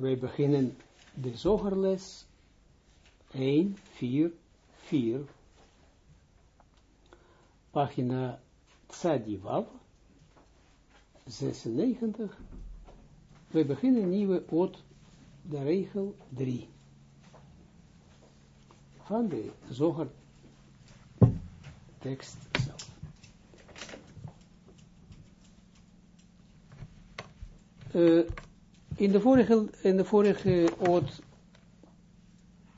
wij beginnen de zogerles 1, 4, 4, pagina Tzadiwav, 96. We beginnen nieuwe oot, de regel 3. Van de zoger tekst zelf. Uh, in de vorige, in de vorige oot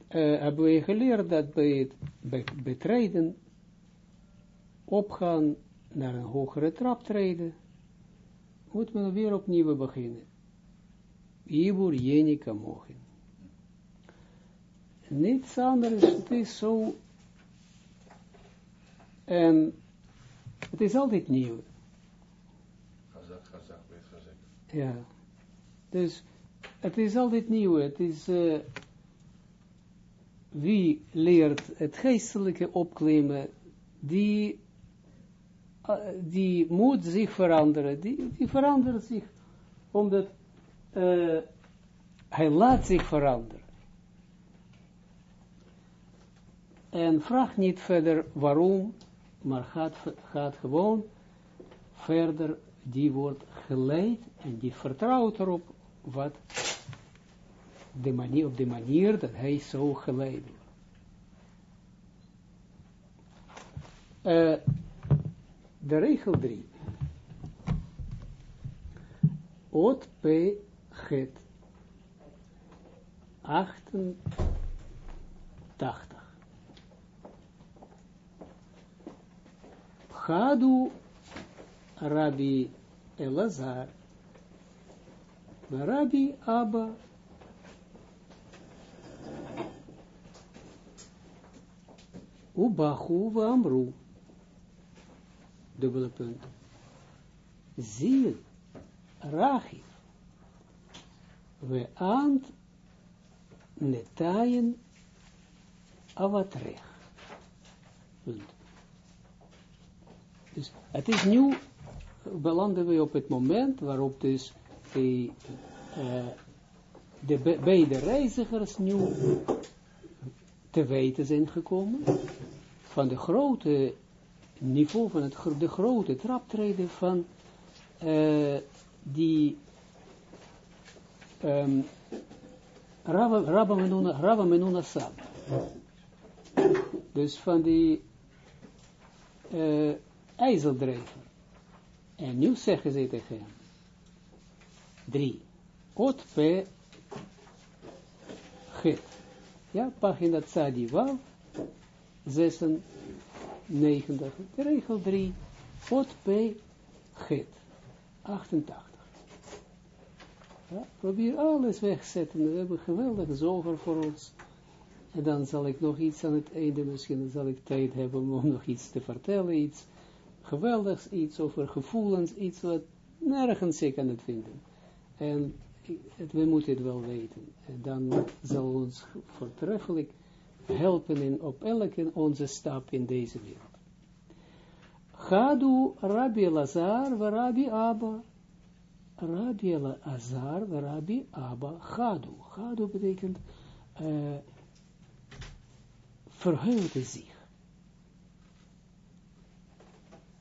uh, hebben we geleerd dat bij het be betreden, opgaan naar een hogere trap treden, moet men weer opnieuw beginnen. Ibur jenica mogen. Niets anders, het is zo, en het is altijd nieuw. Gazak, gazak, weet gazak. Ja, dus het is altijd nieuw, het is, uh, wie leert het geestelijke opklimmen, die, uh, die moet zich veranderen, die, die verandert zich, omdat uh, hij laat zich veranderen. En vraag niet verder waarom, maar gaat, gaat gewoon verder, die wordt geleid en die vertrouwt erop wat de manier, op de manier dat hij zo geleid wordt. Uh, de regel 3. Ot P het 88. Chadu Rabbi Elazar Rabbi Abba Ubachu Amru dubbele punt Ziel Rachif we aant netayen avatrech punt dus het is nu belanden we op het moment waarop dus de, uh, de be beide reizigers nu te weten zijn gekomen van de grote niveau, van het, de grote traptreden van uh, die um, Rabba Menuna, Sab. Dus van die uh. En nu zeggen ze tegen hem. Drie. Ot P. G. Ja, pagina Tzadi Wav. 96. Regel 3. Ot P. G. 88. Ja, probeer alles wegzetten. We hebben geweldige zoger voor ons. En dan zal ik nog iets aan het einde, misschien zal ik tijd hebben om nog iets te vertellen, iets geweldigs, iets over gevoelens, iets wat nergens ik kan het vinden. En het, we moeten het wel weten. En dan zal ons voortreffelijk helpen in, op elke onze stap in deze wereld. Gadu Rabbi Lazar wa Rabbi Abba. Rabbi Lazar wa Rabbi Abba. Gadu. Gadu betekent uh, verheugde zich.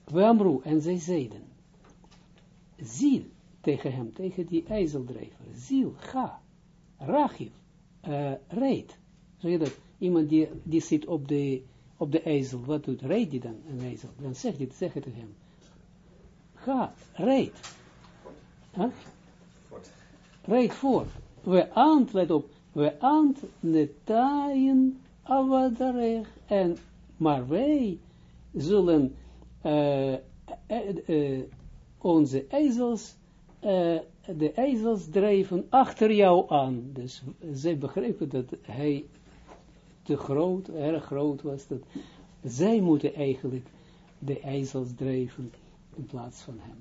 We amru, en zij zeiden, ziel tegen hem, tegen die ijzeldrijver, ziel, ga, rachiv, uh, reed. Zeg je dat? Iemand die, die zit op de, op de ijzel, wat doet, reed die dan, een ijzel? Dan zegt dit, zeg het tegen hem. Ga, reed. Huh? Reed voort. We aant, let op, we aant netaien avadarech, en, maar wij zullen uh, uh, onze ijzels, de ijzels drijven achter jou aan. Dus zij begrepen dat hij te groot, erg groot was. Dat zij moeten eigenlijk de ijzels drijven in plaats van hem.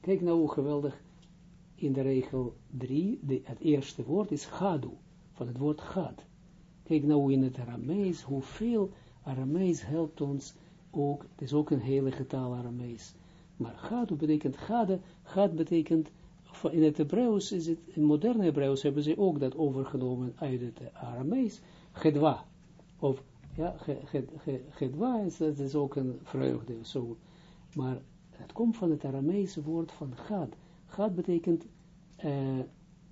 Kijk nou hoe geweldig in de regel 3, het eerste woord is gadu, van het woord gad. Kijk nou in het Aramees, hoeveel Aramees helpt ons ook, het is ook een heilige taal Aramees. Maar gadu betekent gade, gad betekent in het Hebreeuws is het, in moderne Hebreeuws hebben ze ook dat overgenomen uit het Aramees, gedwa, of, ja, ge- ge- ge- gedwa is, dat is ook een vreugde, zo, maar het komt van het Aramese woord van gad. Gad betekent eh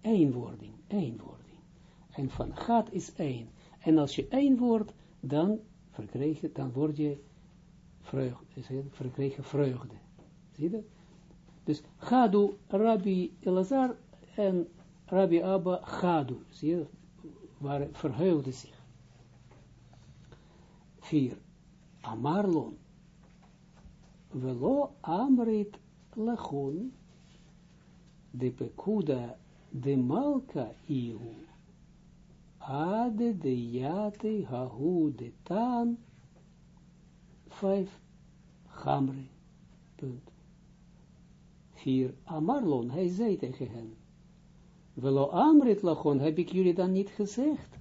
eenwording, eenwording. En van gad is één. En als je één wordt, dan verkrijg je, dan word je vreugde, verkrijg je vreugde. Zie je? Dus Gadu, Rabbi Elazar en Rabbi Abba Gadu, zie je, waren zich. Vier, Amarlon, Velo Amrit Lachon, de Pekuda de Malka Ihu, Ade de Yate Hahu de Taan, vijf, punt. Vier, Amarlon, hij zei tegen hen, Velo Amrit Lachon, heb ik jullie dan niet gezegd?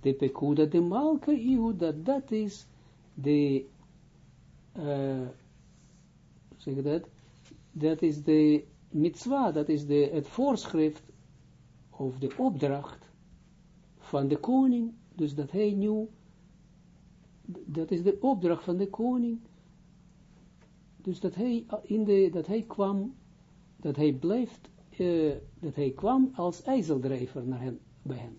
De Pekuda de Malka Ihu, dat is de, uh, zeg dat, dat is de mitzwa, dat is de, het voorschrift, of de opdracht van de koning, dus dat hij nu, dat is de opdracht van de koning, dus dat hij, in de, dat hij kwam, dat hij blijft, uh, dat hij kwam als ijzeldrijver naar hen, bij hen.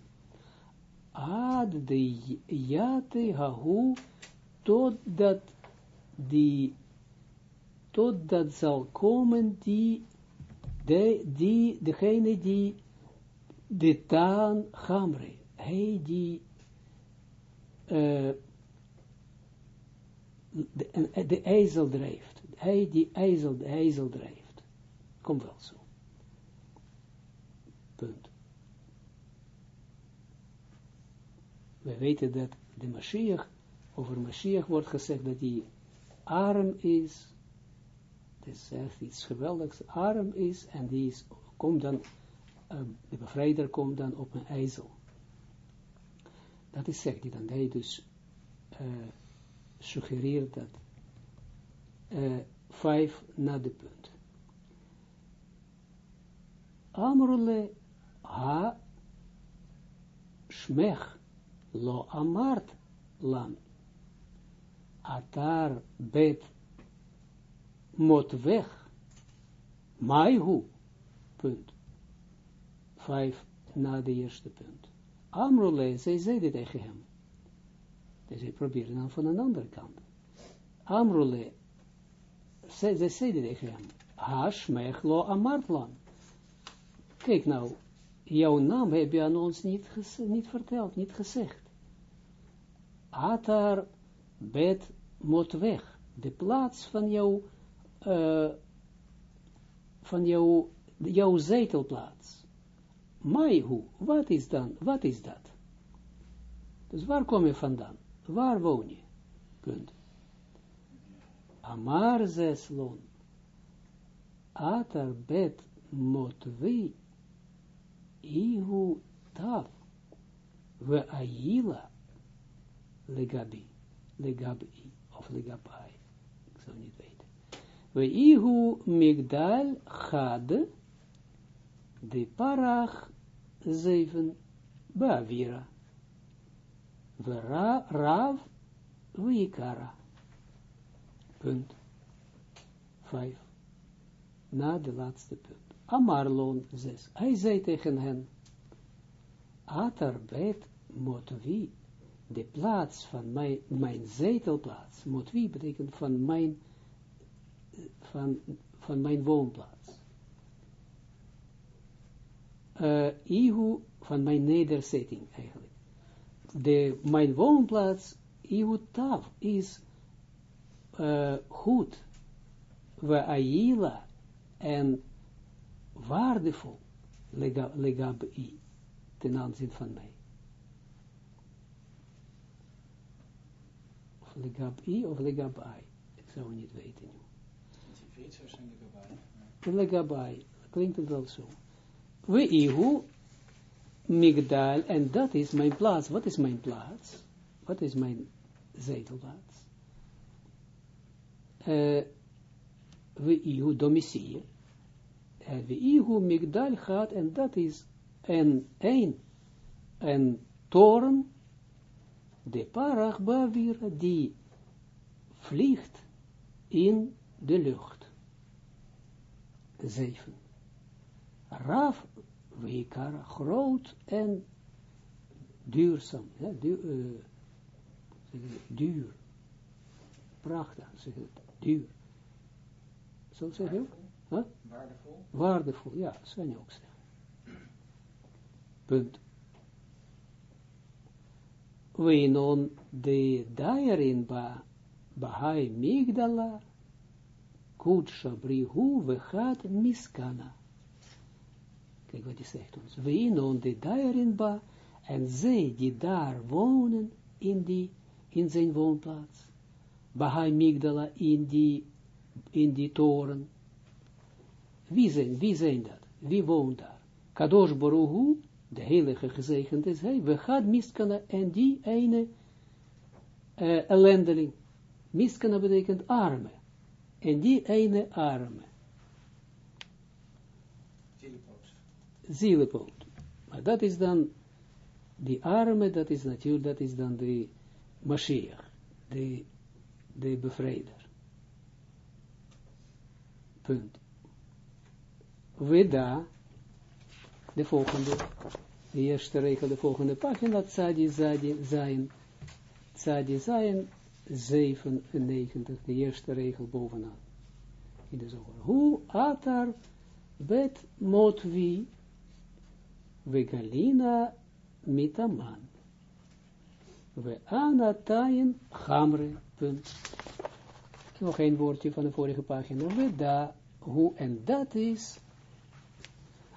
Ad de jate hahu, totdat die, totdat zal komen die, de, die, degene die, de taan gamre, hij die, uh, de, de ijzel drijft, hij die ijzel, de ijzel. Komt wel zo. Punt. We weten dat de Mashiach, over Mashiach wordt gezegd dat hij arm is, het is echt iets geweldigs, arm is, en die is, komt dan, uh, de bevrijder komt dan op een ijzel. Dat is, zegt hij dan, hij dus uh, suggereert dat uh, vijf na de punt. Amrule ha shmech lo amart lan atar bet mot weg maihu punt vijf na de eerste punt Amrule, zij zeiden tegen hem dus hij probeerde dan van een andere kant Amrule zij, zij zeiden tegen hem ha shmech lo amart lan kijk nou jouw naam heb je aan ons niet, niet verteld, niet gezegd. Atar bet mot weg, de plaats van jouw, uh, van jouw, jouw zetelplaats. Maihu, wat is dan, wat is dat? Dus waar kom je vandaan? Waar woon je? Punt. Amar zeslon. Atar bet mot we Ihu tav, we aila, legabi, legabi, of legabai, ik zou niet weten. We ihu migdal had, de parach zeven, bavira, we ra, rav, we ikara. Punt. Vijf. Na de laatste punt. Amarlon 6. Hij zei tegen hen, Atar bet motvi, de plaats van mijn, mijn zetelplaats. Motvi betekent van mijn, van, van mijn woonplaats. Uh, Ihu, van mijn nederzetting eigenlijk. De, mijn woonplaats, Ihu Tav, is uh, goed. We Aila en waardevol, legabi, ten aanzien van mij. Of legabi of legabai, ik zou niet weten nu. Legabai, klinkt het wel zo. We ihu, migdal, en dat is mijn plaats. Wat is mijn plaats? Wat is mijn zetelplaats? Uh, we ihu domicilie Ihu Migdal gaat, en dat is een, een, een toren, de parach bavir, die vliegt in de lucht. Zeven. Raf, Wekar, groot en duurzaam, ja, duur, uh, duur, prachtig, duur. Zo zeg je ook? Huh? Waardevol? Waardevol, ja, je ook. Punt. We non de daarin ba, bahai migdala, kutsha brihu, we gaat miskana. Kijk wat hij zegt ons. We non de daarin ba, en zij die daar wonen in, die, in zijn woonplaats, Bahai Migdala in die, in die toren. Wie zijn, wie zijn dat? Wie woont daar? Kadosh Baruhu, de heilige gezegend is hij, we gaan miskana en die ene uh, ellendeling. Miskana betekent arme. En die ene arme. Zielepoot. Maar dat is dan die arme, dat is natuurlijk, dat is dan de Mashiach, de, de bevrijder. Punt. Weda, de volgende, de eerste regel, de volgende pagina, Tzadi Zadi zijn, Tzadi zijn 97, de eerste regel bovenaan. In de zoger. Hoe atar bet motvi vegalina mitaman. We anatayin hamre, punt. Nog een woordje van de vorige pagina. We da, hoe en dat is.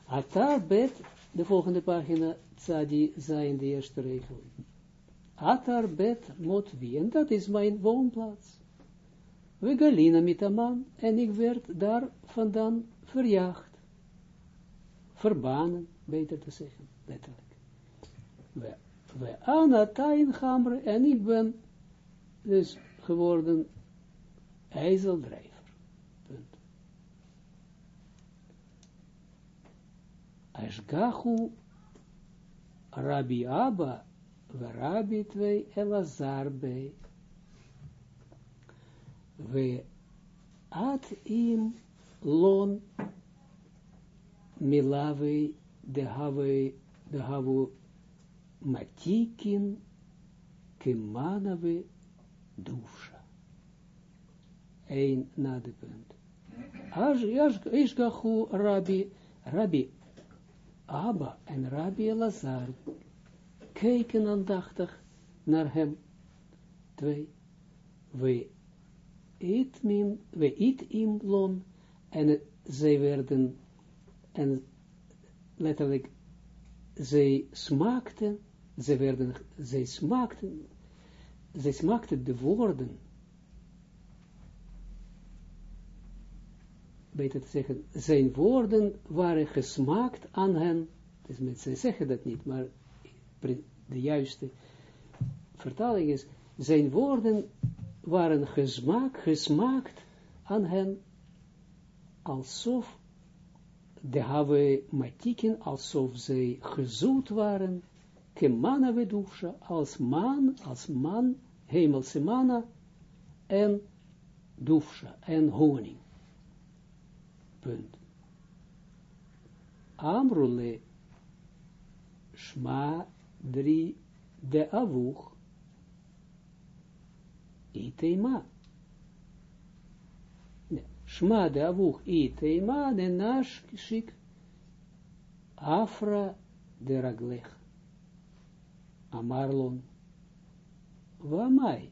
Atar bet, de volgende pagina, tzadi zijn de eerste regel. Atar bet motvi, en dat is mijn woonplaats. We galina mitaman, en ik werd daar vandaan verjaagd. Verbanen, beter te zeggen, letterlijk we, we anatain gamre, en ik ben dus geworden ijzeldrijver. Punt. Ashgahu Rabbi Abba, we Rabbi twee Elazar bij. We at im lon milave de have de havu matikin kemanave dusha. Eén na de punt. Ishgachu Rabbi, Rabbi Abba en Rabbi Lazar keken aandachtig naar hem. Twee. We eet min, we eet im lon, en zij werden, en letterlijk, zij smaakten ze werden, zij smaakten, zij smaakten de woorden, beter te zeggen, zijn woorden waren gesmaakt aan hen, dus zij zeggen dat niet, maar de juiste vertaling is, zijn woorden waren gesmaak, gesmaakt aan hen, alsof de have matiken, alsof zij gezoet waren, kemana vedusha, als man, als man, hemelse mana, en dufsha, en honing. Punt. Amrule Shma Dri de Avuch Iteima. Shma de Avuch Iteima de kishik Afra de Raglech. Amarlon. Wamai.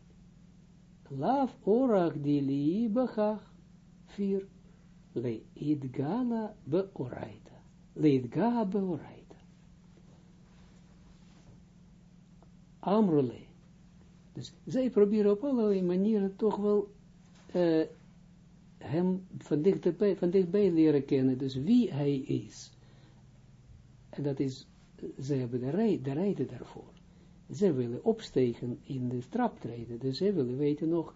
Laf orach die liebachach. fir leidgala beoraita. Leidga beoraita. Amrole. Dus zij proberen op allerlei manieren toch wel eh, hem van dichtbij, leren kennen. Dus wie hij is. En dat is, zij hebben de, rij, de reden daarvoor. Zij willen opsteken in de trap treden. Dus zij willen weten nog,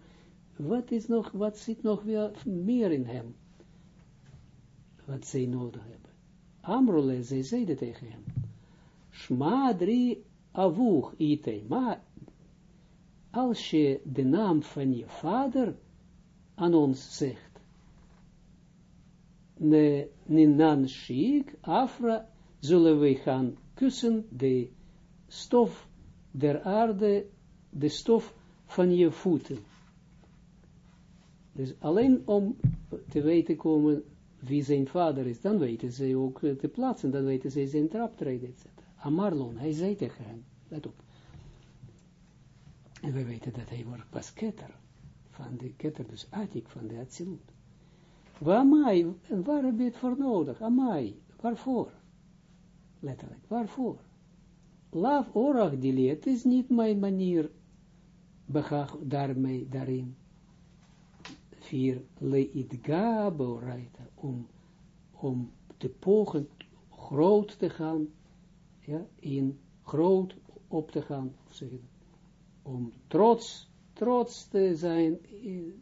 wat, is nog, wat zit nog weer meer in hem wat zij nodig hebben. Amrole, zij zeiden tegen hem, Shma drie avuch ite, maar als je de naam van je vader aan ons zegt, ne, ninan shik, afra, zullen we gaan kussen de stof der aarde, de stof van je voeten. Dus alleen om te weten komen wie zijn vader is, dan weten ze ook te plaatsen, dan weten ze zijn traptreden, etc. Amarlon, hij zei tegen hem, let op. En we weten dat hij was ketter, van de ketter, dus atik van de Atsilut. En waar heb je het voor nodig? Amai, waarvoor? Letterlijk, waarvoor? Laaf orach die het is niet mijn manier, begag daarmee, daarin. Vier, leidga boraita, om, om te pogen groot te gaan, ja, in groot op te gaan, of zeg om trots, trots te zijn in,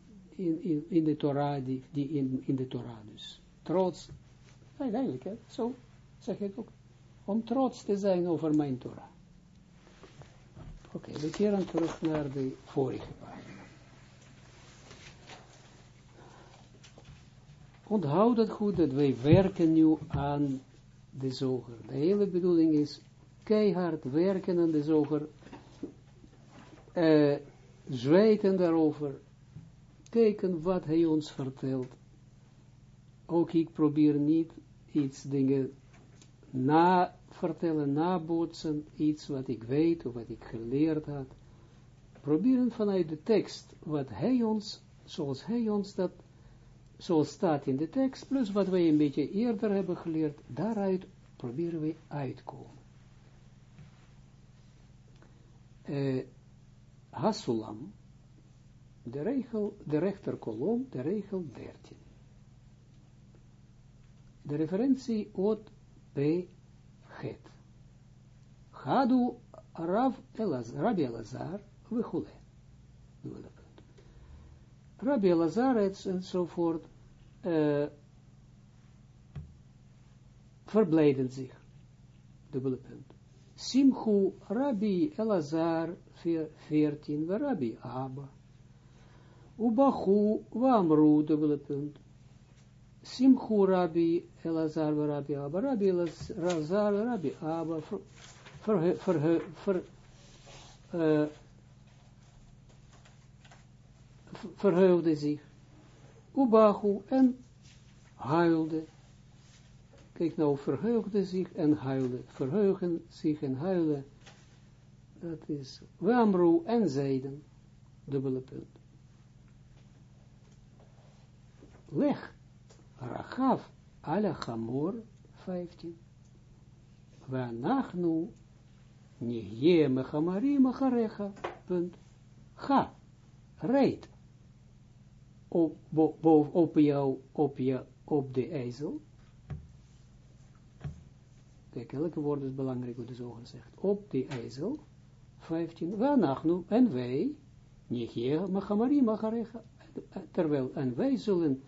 in, in de Torah, die, die in, in de Torah dus. Trots, eigenlijk, hè, zo zeg ik ook. Om trots te zijn over mijn Torah. Oké, we keren terug naar de vorige. Onthoud dat goed, dat wij werken nu aan de zoger. De hele bedoeling is keihard werken aan de zoger uh, zweten daarover, kijken wat hij ons vertelt. Ook ik probeer niet iets dingen na vertellen, nabootsen, iets wat ik weet of wat ik geleerd had. Proberen vanuit de tekst wat hij ons, zoals hij ons dat, zoals staat in de tekst, plus wat wij een beetje eerder hebben geleerd, daaruit proberen we uitkomen. Uh, Hasulam, de regel, de rechterkolom, de regel 13. De referentie ot p het. Hadu Rav Elazar, Rabbi Elazar, wechule. Rabbi Elazar enzovoort uh, zich. Dubbele punt. Simchu Rabbi Elazar 14, Rabbi Abba. Ubachu Wamru, dubbele punt. Simchu Rabbi Elazar Rabbi Abba. Rabbi Elazar Rabbi Abba ver, ver, ver, uh, verheugde zich. Ubachu en huilde. Kijk nou, verheugde zich en huilde. Verheugen zich en huilen. Dat is Wamru en zeiden. Dubbele punt. Leg. Rachav ala chamor 15. Wanachnu nihye mechamarim acharecha. Punt. Ga. Rijd. Op, op, op jou, op je, op de ezel Kijk, elke woord is belangrijk wat de zoger zegt. Op die ezel, 15, nu en wij, Nihia, Machamari, Macharecha, terwijl, en wij zullen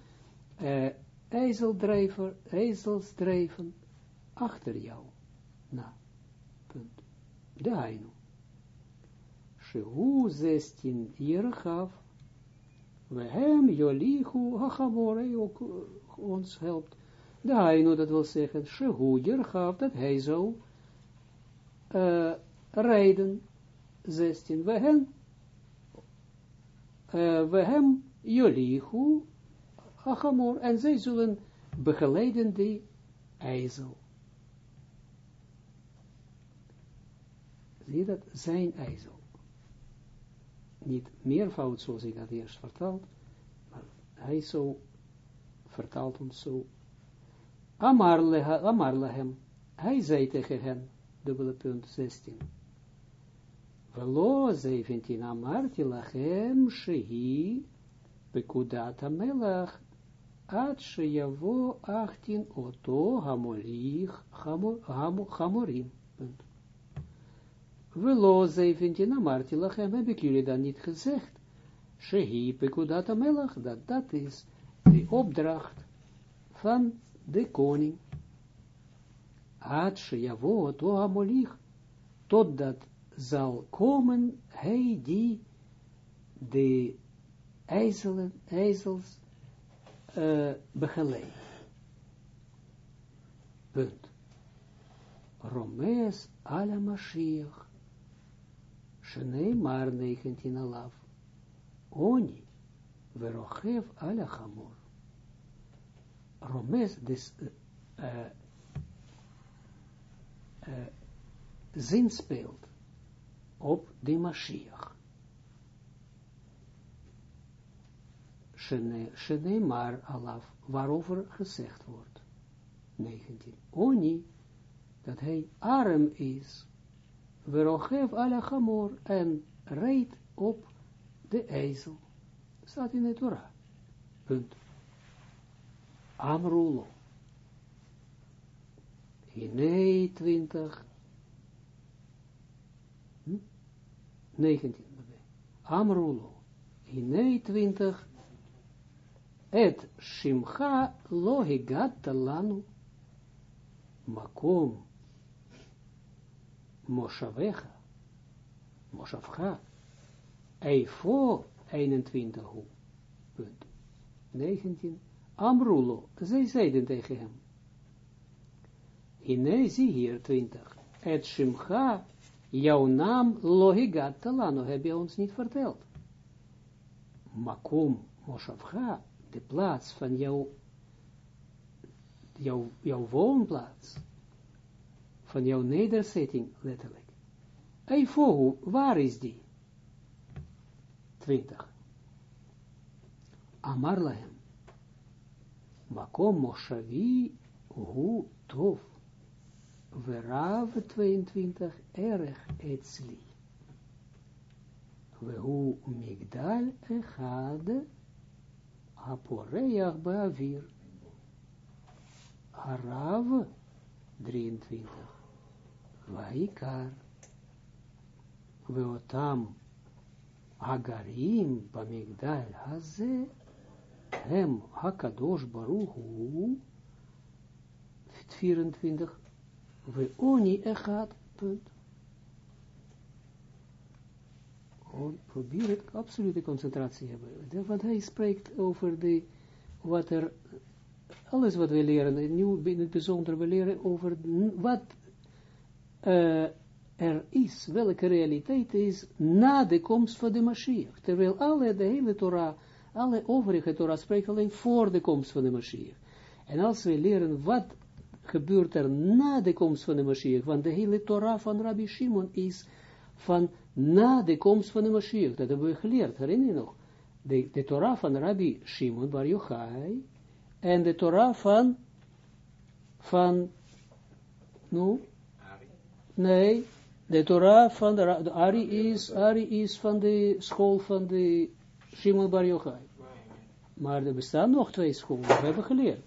uh, ezeldrijver, ezels drijven achter jou. Nou, punt. De Hainu. Shehu 16 Jerachaf, we hem Jolihu, Hachamore, ook ons helpt de Hainu, dat wil zeggen, Shehujer gaf dat hij zou uh, rijden, 16, we hem, uh, we hem, Jolihu, Achamor, en zij zullen begeleiden die ijzel. Zie je dat? Zijn ijzel. Niet meervoud zoals ik dat eerst vertaald, maar hij zo vertaalt ons zo Amar, leha, amar lehem. Hij zei tegen hen, dubbele punt 16. Velo 17, amarti lachem shehi pekudat amelach sheyavo 18 oto hamolich hamorim. Velo 17, amarti lachem, heb ik jullie dan niet gezegd? Shehi pekudat dat dat is de opdracht van de koning, Ad Sheyavo to Amolich, totdat zal komen hij die de ijzelen, ijzels uh, begeleidt. Punt. Romees ala Mashiach. Shnei maar 19 alaf. Oni. Verochev ala chamor. Romes, dus uh, zin speelt op de Mashiach. Shene maar alaf, waarover gezegd wordt. 19. Oni, dat hij arm is, verochev ala chamor, en rijdt op de ezel. Staat in de Torah. Punt. Amrulo. Hine 20. Hm? 19. Amrulo. Hine 20. Et shimcha lo higat lanu. Makom. Moshavecha. Moshavcha. Eifo 21. Punt. 19. Amrulo, zij zeiden tegen hem. Hine, zie hier, 20. Et Shimcha, jouw naam, lohigat talano, heb je ons niet verteld. Makom, Moshavcha, de plaats van jouw, jouw, jouw woonplaats, van jouw nederzetting, letterlijk. Eifohu, waar is die? 20. Amar lahem. Makom Moshavi hu tov. Verav 22 erg etzli. Vehu migdal echad aporeach ba'avir. Harav 23. Vaikar. Veotam agarim bamigdal haze hem hakadosh baruchu 24 we oni echad punt gewoon probeer absolute concentratie hebben want hij spreekt over de wat er alles wat we leren nu in het bijzonder we leren over wat uh, er is, welke realiteit is na de komst van de Mashiach. Terwijl alle, de hele Torah alle overige Torah spreken alleen voor de komst van de Mashiach. En als we leren wat gebeurt er na de komst van de Mashiach, want de hele Torah van Rabbi Shimon is van na de komst van de Mashiach. Dat hebben we geleerd, herinner je nog? De, de Torah van Rabbi Shimon Bar Yochai en de Torah van van nu? Nee, de Torah van de, Ari is, Ari is van de school van de Shimon Bar Yochai. Maar er bestaan nog twee scholen, we hebben geleerd.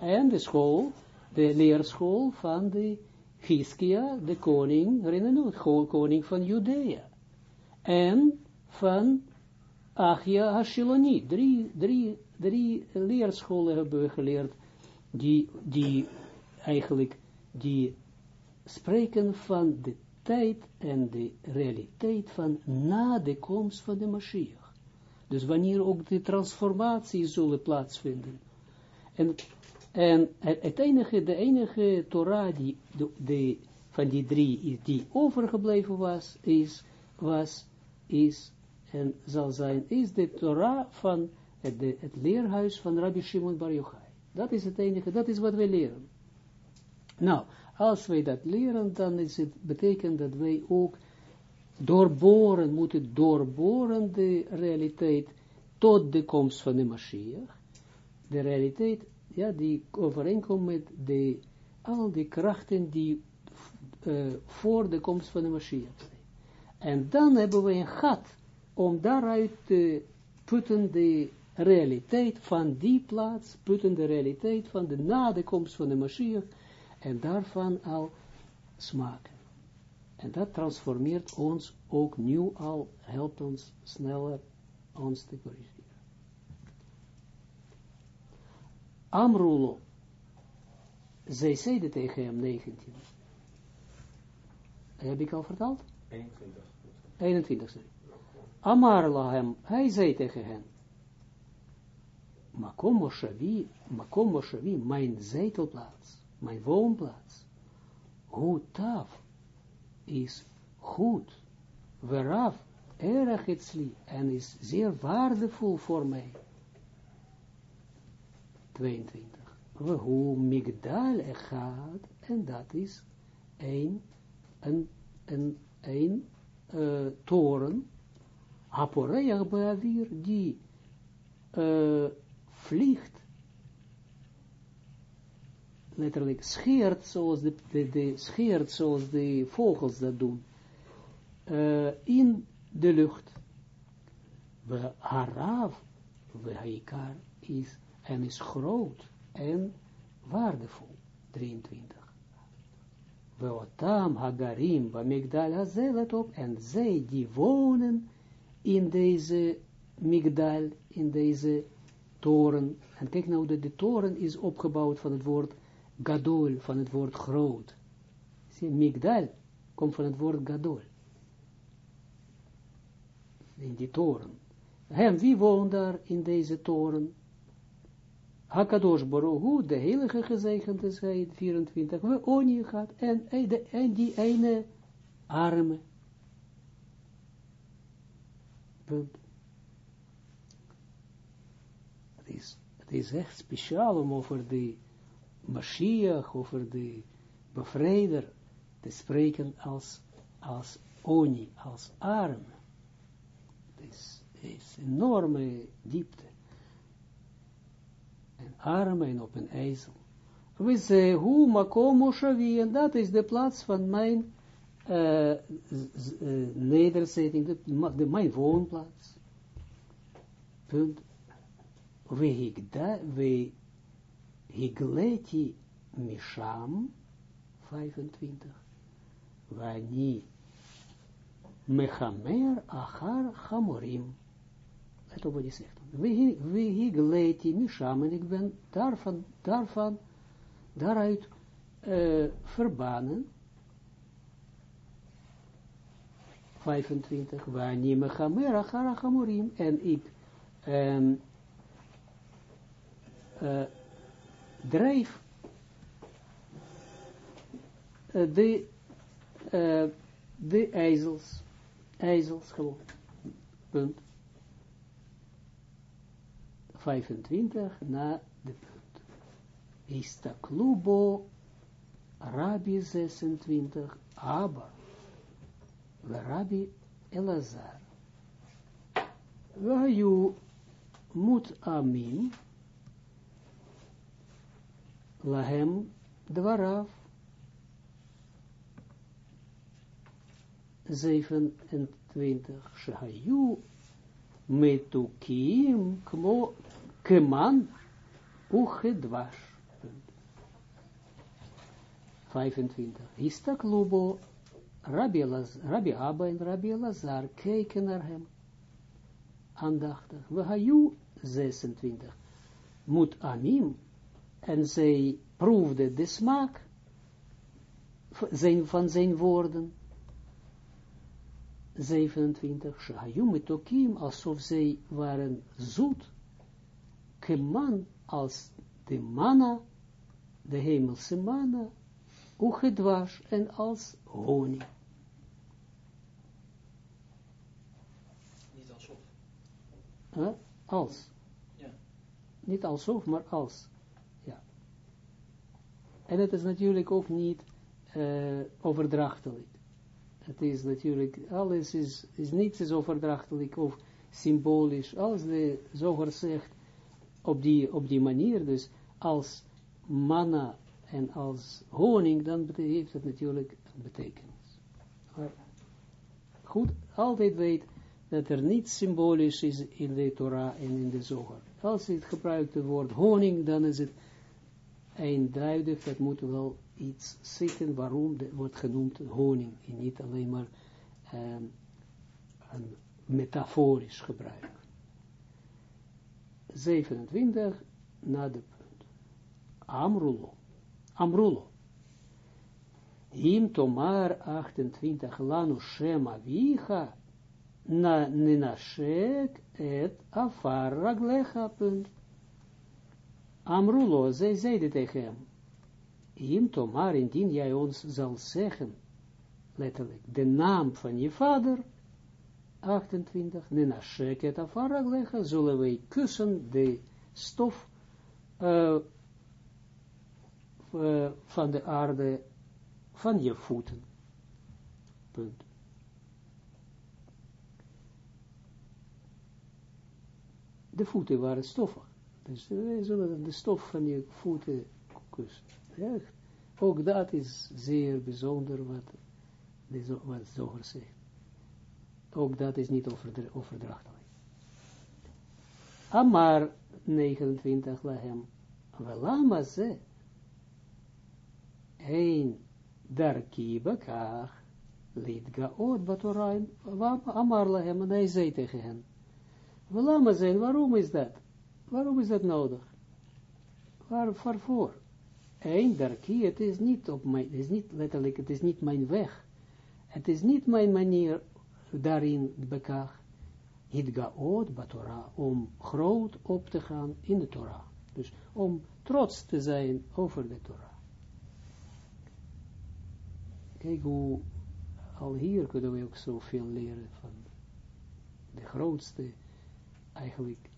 En de school, de leerschool van de Hiskia, de koning, herinner je koning van Judea. En van Achia Hashiloni. Drie, drie, drie leerscholen hebben we geleerd, die, die eigenlijk, die spreken van de tijd en de realiteit van na de komst van de Mashiach. Dus wanneer ook de transformatie zullen plaatsvinden. En, en het, enige, de enige Torah die, de, van die drie die overgebleven was, is, was, is en zal zijn, is de Torah van het, het leerhuis van Rabbi Shimon Bar Yochai. Dat is het enige, dat is wat wij leren. Nou, als wij dat leren, dan is het, betekent dat wij ook doorboren, moeten doorboren de realiteit tot de komst van de Mashiach. De realiteit, ja, die overeenkomt met de, al die krachten die uh, voor de komst van de Mashiach zijn. En dan hebben we een gat om daaruit te putten de realiteit van die plaats, putten de realiteit van de na de komst van de Mashiach, en daarvan al smaken. En dat transformeert ons ook nieuw al, helpt ons sneller ons te corrigeren. Amrulo, zij zeiden tegen hem, 19. Heb ik al verteld? 21. 21, sorry. Amar lahem, hij zei tegen hen, Makom Moshavi, Makom Moshavi, mijn zetelplaats, mijn woonplaats, hoe taf is goed, waaraf erg en is zeer waardevol voor mij. 22. We hoe migdal gaat, en dat is een, een, een, een uh, toren, Haporeach die uh, vliegt, letterlijk scheert zoals de, de, de, scheert zoals de vogels dat doen, uh, in de lucht. We harav, we haikar, is, en is groot en waardevol. 23. We otam hagarim, we migdal hazelet op, en zij die wonen in deze migdal, in deze toren. En kijk nou, dat de toren is opgebouwd van het woord gadol, van het woord groot. Migdal komt van het woord gadol. In die toren. Hem, wie woont daar in deze toren? Hakadosh Baruch de heilige gezegend is hij, 24, we onie gaat, en, en die ene arme. Punt. Het is, het is echt speciaal om over de Mashiach, over de bevrijder te spreken als, als oni, als arm. Het is, enorme diepte. En arm en op een ijzel. We zeggen, hoe makom en dat is de plaats van mijn uh, nederzetting, de, de, mijn woonplaats. Punt. We higleti misham, 25. Wani mechamer achar chamorim. Let op wat hij zegt. We higleti misham, en ik ben daarvan, daarvan, daaruit uh, verbannen, 25, Wani mechamer achar chamorim, en ik um, uh, drijf uh, de, uh, de ijzels, ijzels gewoon, punt. 25 na de punt. Istaklubo, Rabbi 26, Abba, Rabbi Elazar. Wayu mut amin, lahem dwarav 27 shahayu metukim kmo keman uchedwash 25 Istak Lubo Rabbi, Laz, Rabbi Abba en Rabbi Lazar keken naar hem aandachtig. We hayu 26 Mut amim en zij proefde de smaak van zijn woorden. 27, Shahayum Tokim, alsof zij waren zoet, keman als de manna, de hemelse manna, uchedwash en als honing. Niet alsof. Huh? Als. Ja. Niet alsof, maar als. En het is natuurlijk ook niet uh, overdrachtelijk. Het is natuurlijk, alles is, is niets is overdrachtelijk of symbolisch. Als de zoger zegt op die, op die manier, dus als manna en als honing, dan heeft het natuurlijk een betekenis. Goed, altijd weet dat er niets symbolisch is in de Torah en in de zoger. Als het gebruikt het woord honing, dan is het eenduidig, het moet wel iets zitten waarom het wordt genoemd honing, en niet alleen maar um, een metaforisch gebruik. 27, na de punt. Amrulo. Amrulo. Him tomar 28 lanu shema vicha na ninashek et afar raglecha punt. Amrulo, zij zeiden tegen hem, Him tomar, indien jij ons zal zeggen, letterlijk, de naam van je vader, 28, ninashek et afar raglecha, zullen wij kussen de stof uh, uh, van de aarde van je voeten. Punt. De voeten waren stoffig. Dus wij zullen de stof van je voeten kussen. Ook dat is zeer bijzonder wat, wat Zoger zegt. Ook dat is niet overdrachtelijk. Amar 29 lahem. Welama ze. Een darki bekach. Lid gaot batoraim. Amar lahem. En hij zei tegen hen. Welama zijn, waarom is dat? Waarom is dat nodig? Waar, waarvoor? Een darki, het is niet op mijn, het is niet letterlijk, het is niet mijn weg. Het is niet mijn manier daarin bekach hitgaot batora, om groot op te gaan in de Torah. Dus om trots te zijn over de Torah. Kijk hoe, al hier kunnen we ook zoveel leren van de grootste, eigenlijk,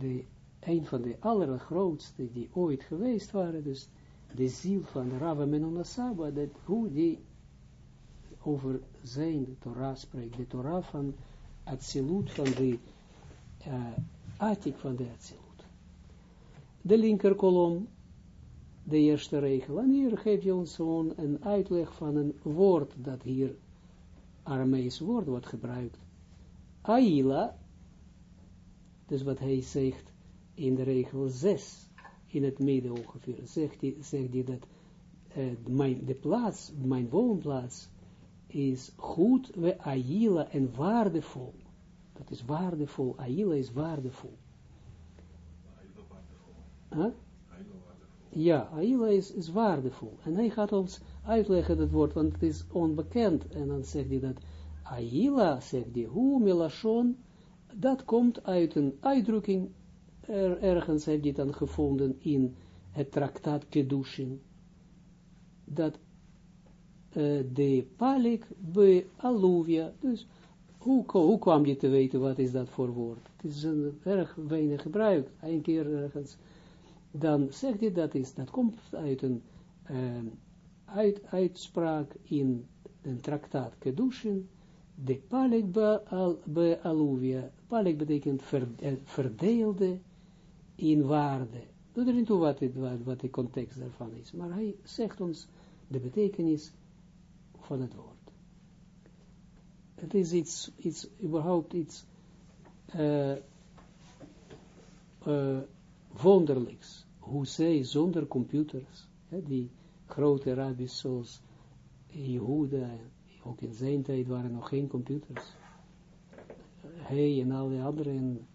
de, een van de allergrootste die ooit geweest waren, dus de ziel van Rava Menonasaba, dat hoe die over zijn Torah spreekt, de Torah van Atsilut, van de uh, van de Atsilut. De linker kolom, de eerste regel, en hier geeft je ons gewoon een uitleg van een woord, dat hier Aramees woord wordt gebruikt. Aila, dus wat hij zegt in de regel 6, in het midden ongeveer, zegt hij, zegt hij dat uh, mijn, de plaats, mijn woonplaats, is goed, we Aila en waardevol. Dat is waardevol, Aila is waardevol. Huh? Ja, Aila is, is waardevol. En hij gaat ons uitleggen dat woord, want het is onbekend. En dan zegt hij dat Aila, zegt hij, hoe melashon, dat komt uit een uitdrukking, er, ergens heeft hij dan gevonden in het traktaat Kedushin, dat uh, de palik bij aluvia. Dus hoe, kwam je te weten wat is dat voor woord? Het is een erg weinig gebruikt. Een keer ergens. Dan zegt hij dat is, dat komt uit een uh, uit, uitspraak in een traktaat Kedushin. De palik bij aluvia. Palik betekent ver, verdeelde in waarde. Doe er niet toe wat, wat, wat de context daarvan is. Maar hij zegt ons de betekenis van het woord. Het is iets, iets überhaupt iets uh, uh, wonderlijks, hoe zij zonder computers, hè, die grote rabbis zoals Jehuda, ook in zijn tijd waren nog geen computers, hij en alle anderen,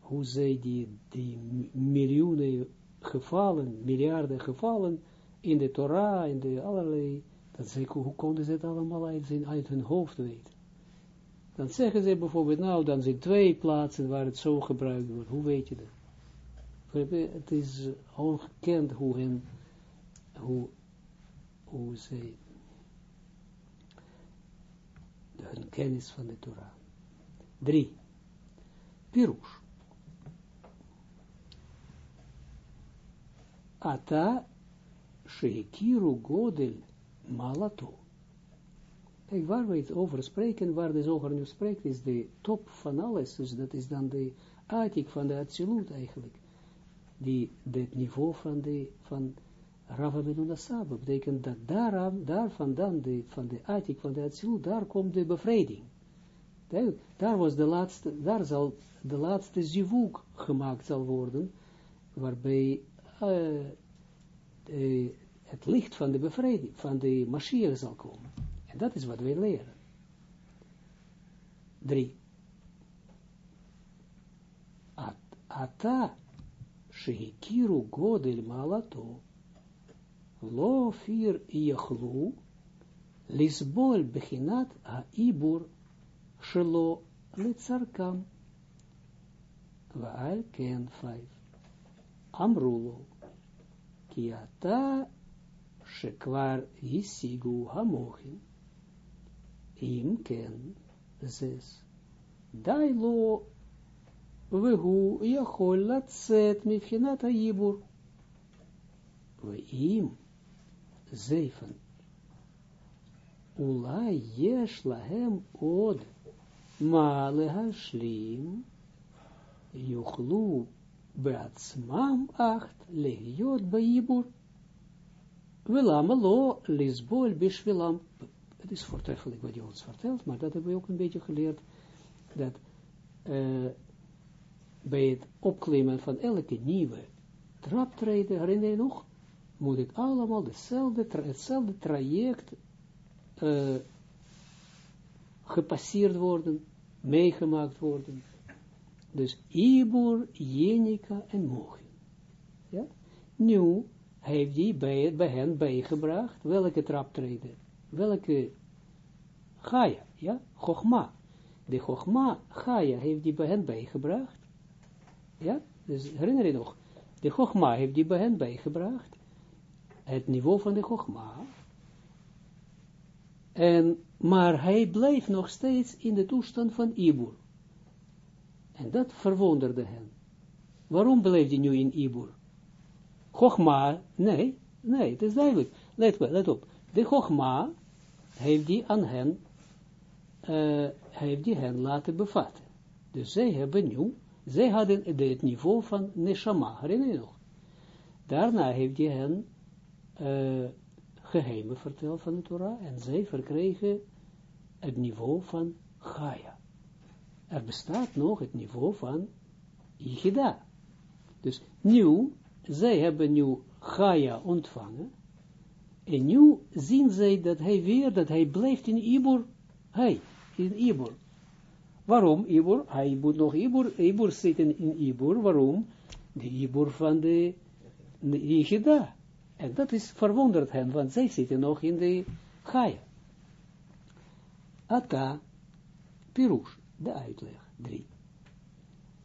hoe zij die, die miljoenen gevallen, miljarden gevallen in de Torah, in de allerlei ik, hoe konden ze het allemaal uit, uit hun hoofd weten? Dan zeggen ze bijvoorbeeld, nou, dan zijn twee plaatsen waar het zo gebruikt wordt. Hoe weet je dat? Het is ongekend hoe hen, hoe, hoe ze, hun kennis van de Torah. Drie. Pirush. Ata shehikiru godel malato. Kijk, waar we het over spreken, waar de zoger spreekt, is de top van alles. Dus dat is dan de atik van de absolute eigenlijk. Die, het niveau van de, van Rava Menunasaba. Betekent dat daar, vandaan, de, van de atik van de absolute, daar komt de bevrijding. Daar was de laatste, daar zal de laatste zivuk gemaakt zal worden, waarbij uh, het licht van de bevrijding, van de Mashiach zal komen. En dat is wat wij leren. Drie. At, ata shehikiru godel malato, lo fir yachlu, lisbol bechinat ha-ibur, shelo litzarkam, Waal ken vijf. Amrulo. Kiata shekwar hisigu hamochin. Im ken zes. Dailo vehu yachol latzet mifhinat haibur. Veim zeven. Ulai yesh lahem od ma lehashlim Juchlu beatsmam acht legiot baibur. Wilame lo lisbol bishwilam. Het is voortreffelijk wat je ons vertelt, maar dat hebben we ook een beetje geleerd, dat bij het opklimmen van elke nieuwe traptreden, herinner je nog, moet het allemaal dezelfde, hetzelfde traject gepasseerd worden, meegemaakt worden. Dus Ibur, Jenica en Mochin. Ja? Nu heeft hij bij, bij hen bijgebracht, welke traptreden, welke Gaia, ja, Chogma. De Chogma, Gaia, heeft hij bij hen bijgebracht. Ja, dus herinner je nog, de Chogma heeft hij bij hen bijgebracht, het niveau van de Chogma. En, maar hij blijft nog steeds in de toestand van Ibur. En dat verwonderde hen. Waarom bleef hij nu in Ibur? Chogma, nee, nee, het is duidelijk. Let, let op. De Chogma heeft die aan hen, uh, heeft die hen laten bevatten. Dus zij hebben nu, zij hadden het niveau van Neshama, herinner je nog? Daarna heeft hij hen uh, geheimen verteld van de Torah en zij verkregen het niveau van Gaia er bestaat nog het niveau van Yichida. Dus nu, zij hebben nu Gaia ontvangen, en nu zien zij dat hij weer, dat hij blijft in Ibor, hij, in Ibor. Waarom Ibor? Hij moet nog Ibor, Ibor zitten in Ibor, waarom? De Ibor van de, de En dat is verwonderd hen, want zij zitten nog in de Gaia. Ata, Pirush de uitleg. 3.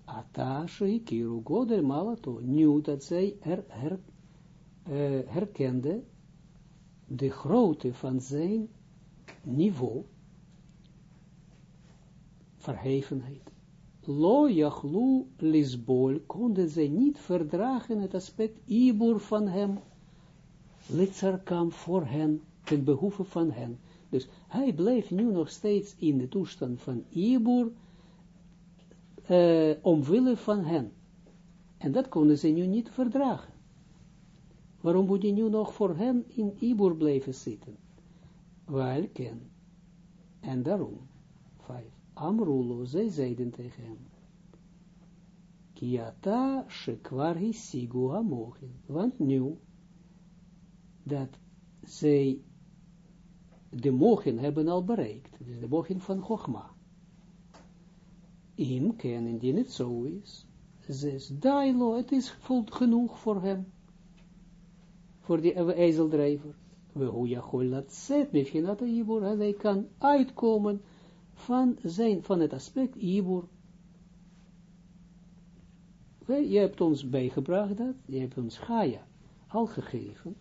Ata sheikiru godel malato, nu dat zij her, uh, herkende de grootte van zijn niveau, verhevenheid. Lo yachlu lisbol konden zij niet verdragen het aspect ibur van hem, litzarkam voor hen, ten behoeve van hen. Dus hij bleef nu nog steeds in de toestand van Ibur, uh, omwille van hen. En dat konden ze nu niet verdragen. Waarom moet je nu nog voor hen in Ibur blijven zitten? Wel ken. En daarom, vijf. Amrulo, zij zeiden tegen hem. Kiata shekwar hisigu hamochin. Want nu, dat zij de mogen hebben al bereikt. Dus de mogen van Chogma. Im ken, indien het zo is. Zes, dailo, het is genoeg voor hem. Voor die ezeldrijver. We hoe je laat zet, mifchinat Ibor, en hij kan uitkomen van, zijn, van het aspect Ibor. Je hebt ons bijgebracht dat, je hebt ons Gaia al gegeven,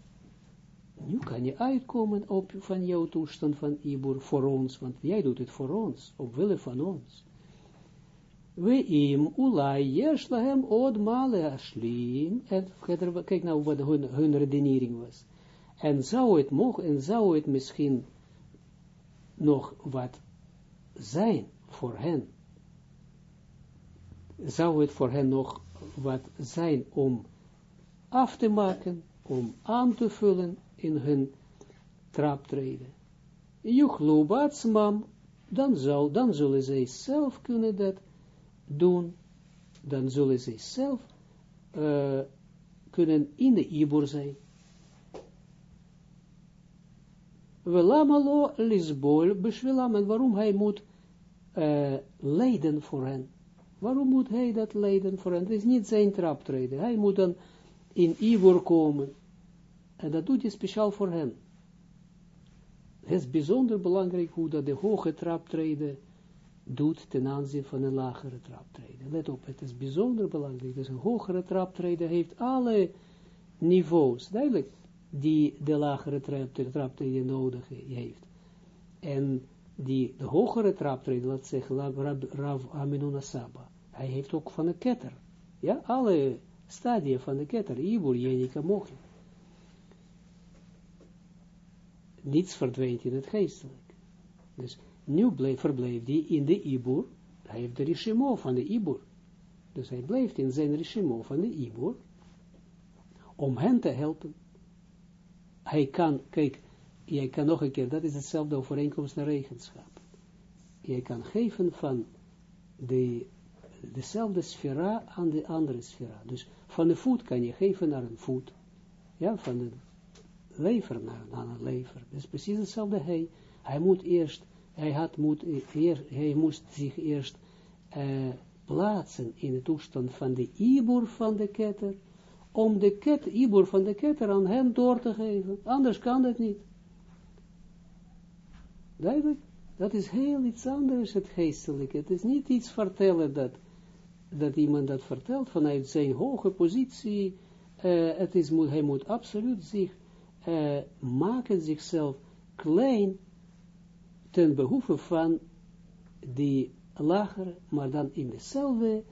nu kan je uitkomen op van jouw toestand van Ibor voor ons, want jij doet het voor ons, op van ons. We im ulai yesh lahem od male ashlim, en kijk nou wat hun, hun redenering was. En zou het mogen, en zou het misschien nog wat zijn voor hen, zou het voor hen nog wat zijn om af te maken, om aan te vullen in hun traptreden. Juchlu batsmam, dan, zal, dan zullen zij zelf kunnen dat doen, dan zullen zij zelf uh, kunnen in de ibor zijn. Velamalo lisbol beschwilam, en waarom hij moet uh, lijden voor hen. Waarom moet hij dat leiden voor hen? Het is niet zijn traptreden. Hij moet dan in Ivor komen. En dat doet hij speciaal voor hen. Het is bijzonder belangrijk hoe dat de hoge traptreden doet ten aanzien van een lagere traptreden. Let op, het is bijzonder belangrijk. Dus een hogere traptreden heeft alle niveaus, duidelijk, die de lagere traptreden nodig heeft. En die de hogere traptreden, laat zeggen, Rav Aminuna Saba, hij heeft ook van de ketter. Ja, alle stadia van de ketter, Ibur, Jenica, Mochim. Niets verdwijnt in het geestelijk. Dus nu bleef, verbleef hij in de Ibur, hij heeft de Rishimo van de Ibur. Dus hij blijft in zijn Rishimo van de Ibur, om hen te helpen. Hij kan, kijk, jij kan nog een keer, dat is hetzelfde overeenkomst naar regenschap. Jij kan geven van de, dezelfde sfera aan de andere sfera. Dus van de voet kan je geven naar een voet. Ja, van de lever naar, naar een lever. Dat is precies hetzelfde hij. Hij moet eerst, hij, had, moet, eer, hij moest zich eerst uh, plaatsen in de toestand van de ibor van de ketter, om de ket, ibor van de ketter aan hem door te geven. Anders kan dat niet. Duidelijk? Dat is heel iets anders, het geestelijke. Het is niet iets vertellen dat, dat iemand dat vertelt vanuit zijn hoge positie. Uh, het is, hij moet absoluut zich uh, maken, zichzelf klein ten behoeve van die lagere, maar dan in dezelfde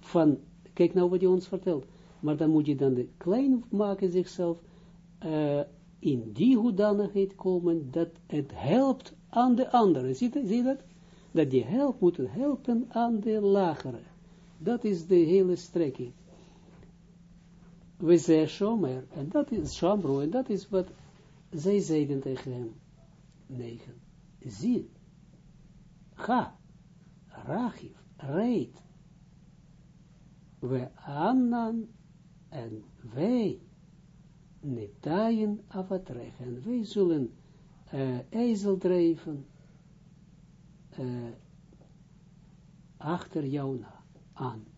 van, kijk nou wat hij ons vertelt, maar dan moet je dan de klein maken zichzelf uh, in die hoedanigheid komen, dat het helpt aan de andere. Zie, zie dat? Dat die helpt, moet helpen aan de lagere. Dat is de hele strekking. We zeggen Shomer, en dat is Shambro, en dat is wat zij zeiden tegen hem. 9. Zie, ga, Rachiv, reed, we aannan en wij netaien avatrechen. Wij zullen uh, ezel drijven uh, achter jou aan.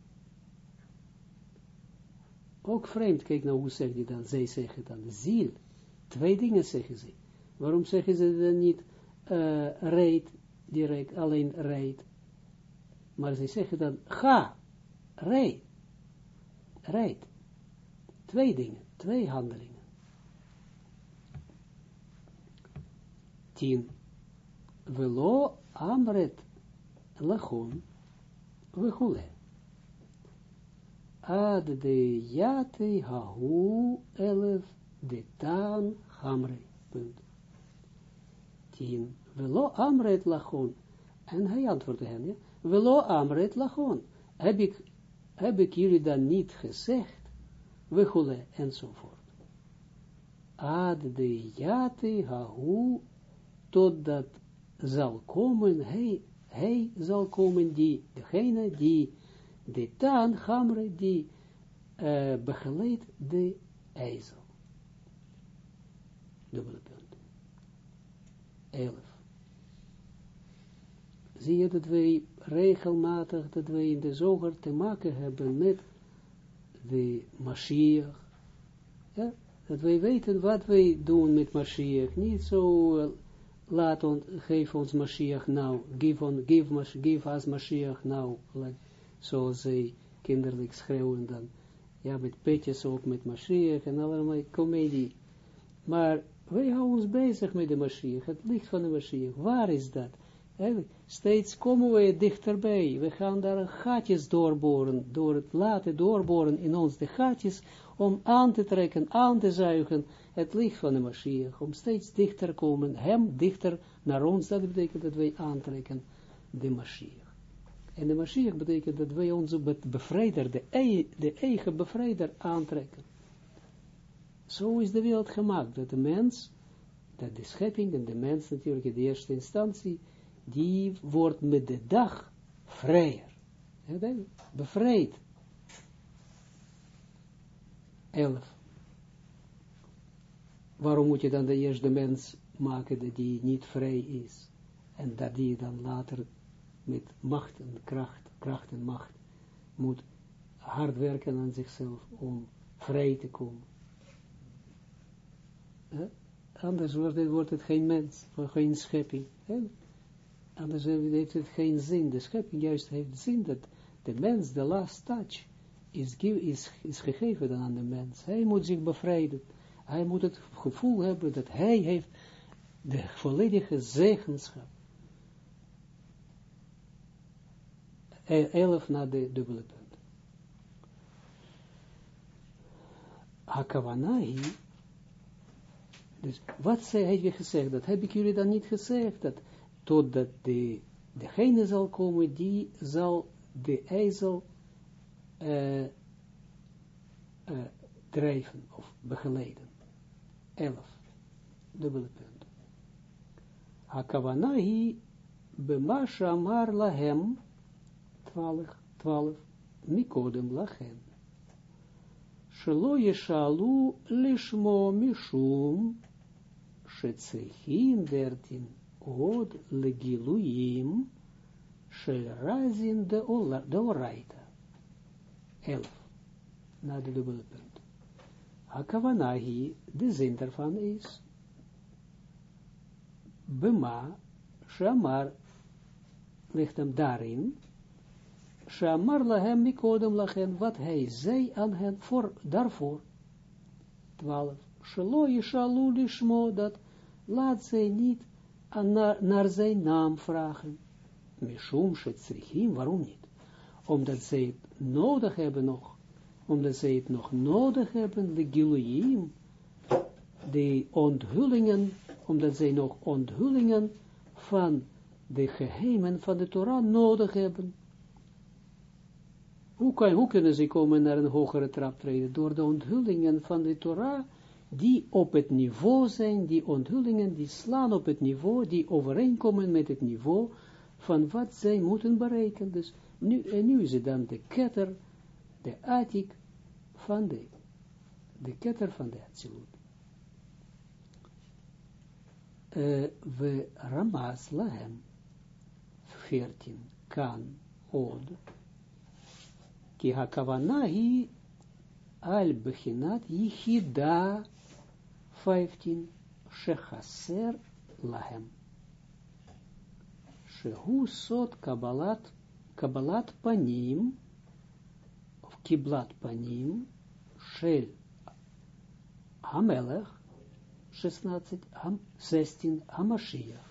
Ook vreemd, kijk nou hoe zeg je dan, zij zeggen dan, ziel. Twee dingen zeggen ze. Waarom zeggen ze dan niet uh, reed, direct, alleen reed. Maar ze zeggen dan, ga, reed, reed. Twee dingen, twee handelingen. Tien. Velo amret lachon vechule. Ad de jate hahu elef de taan hamre. Punt. Tien. Velo amret lachon. En hij antwoordde hen, ja. Velo amret lachon. Heb ik, heb ik jullie dan niet gezegd? Vechule, enzovoort. Ad de jate hahu totdat zal komen, hij, hij zal komen, die, degene die de taan, hamre, die uh, de ijzel. Dubbele punt. Elf. Zie je dat wij regelmatig, dat wij in de zoger te maken hebben met de Mashiach. Ja? Dat wij weten wat wij doen met Mashiach. Niet zo uh, laat ons, geef ons Mashiach nou, give, on, give, give us Mashiach nou, like, zoals zij kinderlijk schreeuwen dan, ja, met petjes ook met Mashiach en allerlei comedie. Maar wij houden ons bezig met de Mashiach, het licht van de Mashiach. Waar is dat? Eigenlijk, steeds komen we dichterbij. We gaan daar gaatjes doorboren, door het laten doorboren in ons de gaatjes, om aan te trekken, aan te zuigen, het licht van de Mashiach, om steeds dichter komen, hem dichter naar ons, dat betekent dat wij aantrekken de Mashiach. En de Mashiach betekent dat wij onze bevrijder, de, de eigen bevrijder aantrekken. Zo is de wereld gemaakt, dat de mens, dat de schepping en de mens natuurlijk in de eerste instantie, die wordt met de dag vrijer. Bevrijd. Elf. Waarom moet je dan de eerste mens maken die niet vrij is? En dat die dan later met macht en kracht, kracht en macht, moet hard werken aan zichzelf om vrij te komen. Anders wordt het, wordt het geen mens, geen schepping. Anders heeft het geen zin. De schepping juist heeft zin dat de mens, de last touch, is, is, is gegeven aan de mens. Hij moet zich bevrijden. Hij moet het gevoel hebben dat hij heeft de volledige zegenschap. E, elf na de dubbele punt. Hakavanahi, dus wat zei, hij je gezegd, dat heb ik jullie dan niet gezegd, dat totdat de, degene zal komen, die zal de ijzel uh, uh, drijven of begeleiden. Elf. Dubbele punt. Hakavanahi bema shamar lahem twaalf, twaalf mikodem lachen. Shelo yeshalu lishmo mishum shetzechim dertin od legiluyim shel razin de, oraita. Elf. Na de dubbele punt. Hakavanahi, de zin is, Bema, Shamar, ligt hem daarin, Shamar lahem mikodem lachen, wat hij zei aan hen, voor, daarvoor, 12. Shelo yishalu lishmo, dat laat zij niet naar, zijn naam vragen. Mishum shetzrichim, waarom niet? Omdat zij het nodig hebben nog, omdat zij het nog nodig hebben, de giluim, de onthullingen, omdat zij nog onthullingen van de geheimen van de Torah nodig hebben. Hoe, kan, hoe kunnen ze komen naar een hogere trap treden? Door de onthullingen van de Torah, die op het niveau zijn, die onthullingen, die slaan op het niveau, die overeenkomen met het niveau van wat zij moeten bereiken. Dus nu, en nu is het dan de ketter, de attic van de, de ketter van de Atsilut. Uh, we Ramas lahem 14 kan od ki hakavana hi al bechinat yichida 15 shechaser lahem shehu sot kabalat kabalat panim of kiblat panim shel hamelech 16 16 Hamashiach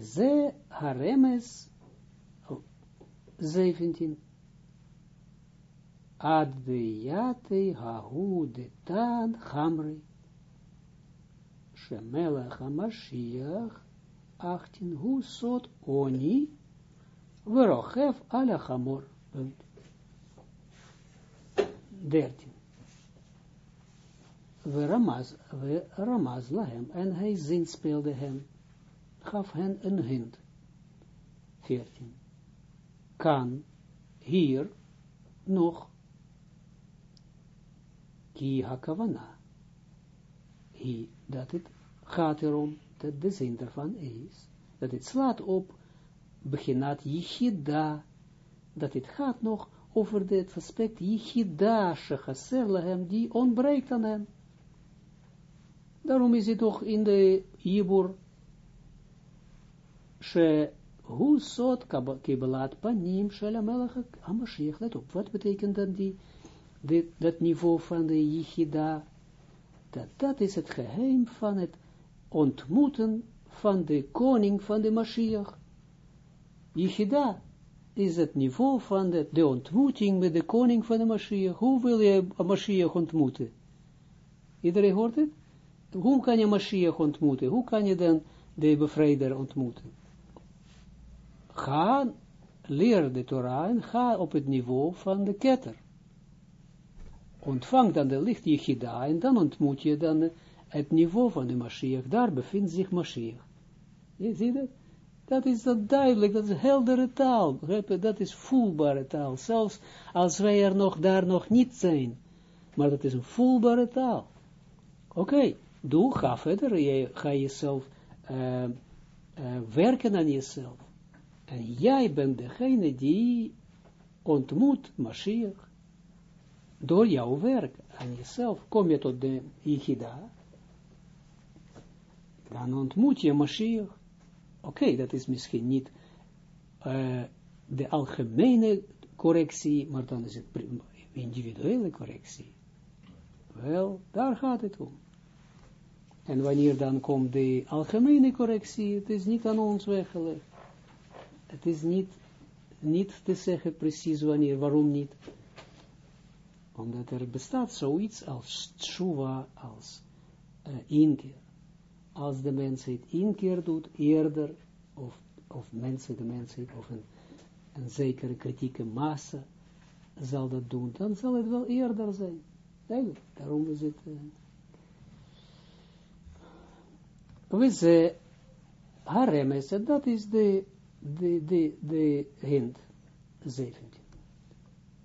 ze haremes 17 ad de yate hahu de tan hamri shemelech hamashiach 18 hu sot oni verochef ala hamor 13 we ramaz, we ramaz lahem, en hij zinspeelde hen, gaf hen een hint. 14. Kan hier nog ki hakavana. Dat het gaat erom, dat de zin daarvan is, dat het slaat op, beginat yichida, dat het gaat nog over dit aspect yichida, shechaser die ontbreekt aan hen. Daarom is het toch in de Ibor, hu sot kibelat panim shelamelech Hamashiach. Let op, wat betekent dan die, dit, dat niveau van de Yichida? Dat, dat is het geheim van het ontmoeten van de koning van de Mashiach. Yichida is het niveau van de, de ontmoeting met de koning van de Mashiach. Hoe wil je Mashiach ontmoeten? Iedereen hoort het? Hoe kan je Mashiach ontmoeten? Hoe kan je dan de bevrijder ontmoeten? Ga, leer de Torah en ga op het niveau van de ketter. Ontvang dan de licht Yechida en dan ontmoet je dan het niveau van de Mashiach. Daar bevindt zich Mashiach. Je ziet het? Dat is dan duidelijk, dat is heldere taal. Dat is voelbare taal. Zelfs als wij er nog daar nog niet zijn. Maar dat is een voelbare taal. Oké doe, ga verder, je, ga jezelf uh, werken aan jezelf. En jij bent degene die ontmoet Mashiach door jouw werk aan jezelf. Kom je tot de Yichida, dan ontmoet je Mashiach. Oké, dat is misschien niet uh, de algemene correctie, maar dan is het individuele correctie. Wel, daar gaat het om. En wanneer dan komt de algemene correctie, het is niet aan ons weggelegd. Het is niet, niet te zeggen precies wanneer, waarom niet. Omdat er bestaat zoiets als tshuva, als uh, inkeer. Als de mensheid inkeer doet, eerder, of, of mensen, de mensheid, of een, een zekere kritieke massa, zal dat doen, dan zal het wel eerder zijn. Eigenlijk, daarom is het... Uh, we ze dat is de, de, de, de hint, 17.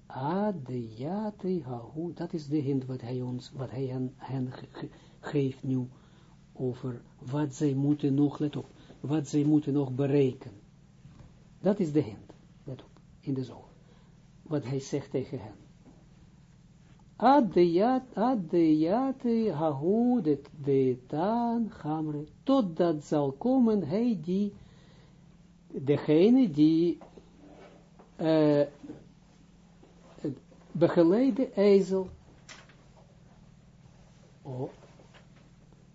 Ah, de jate hahu, dat is de hint wat hij ons, wat hij hen, hen ge, geeft nu over wat zij moeten nog, let op, wat zij moeten nog bereiken. Dat is de hint, let op, in de zorg. Wat hij zegt tegen hen. Ad de jate hahu de taan hamre, totdat zal komen hij die, degene die uh, begeleide ezel, oh,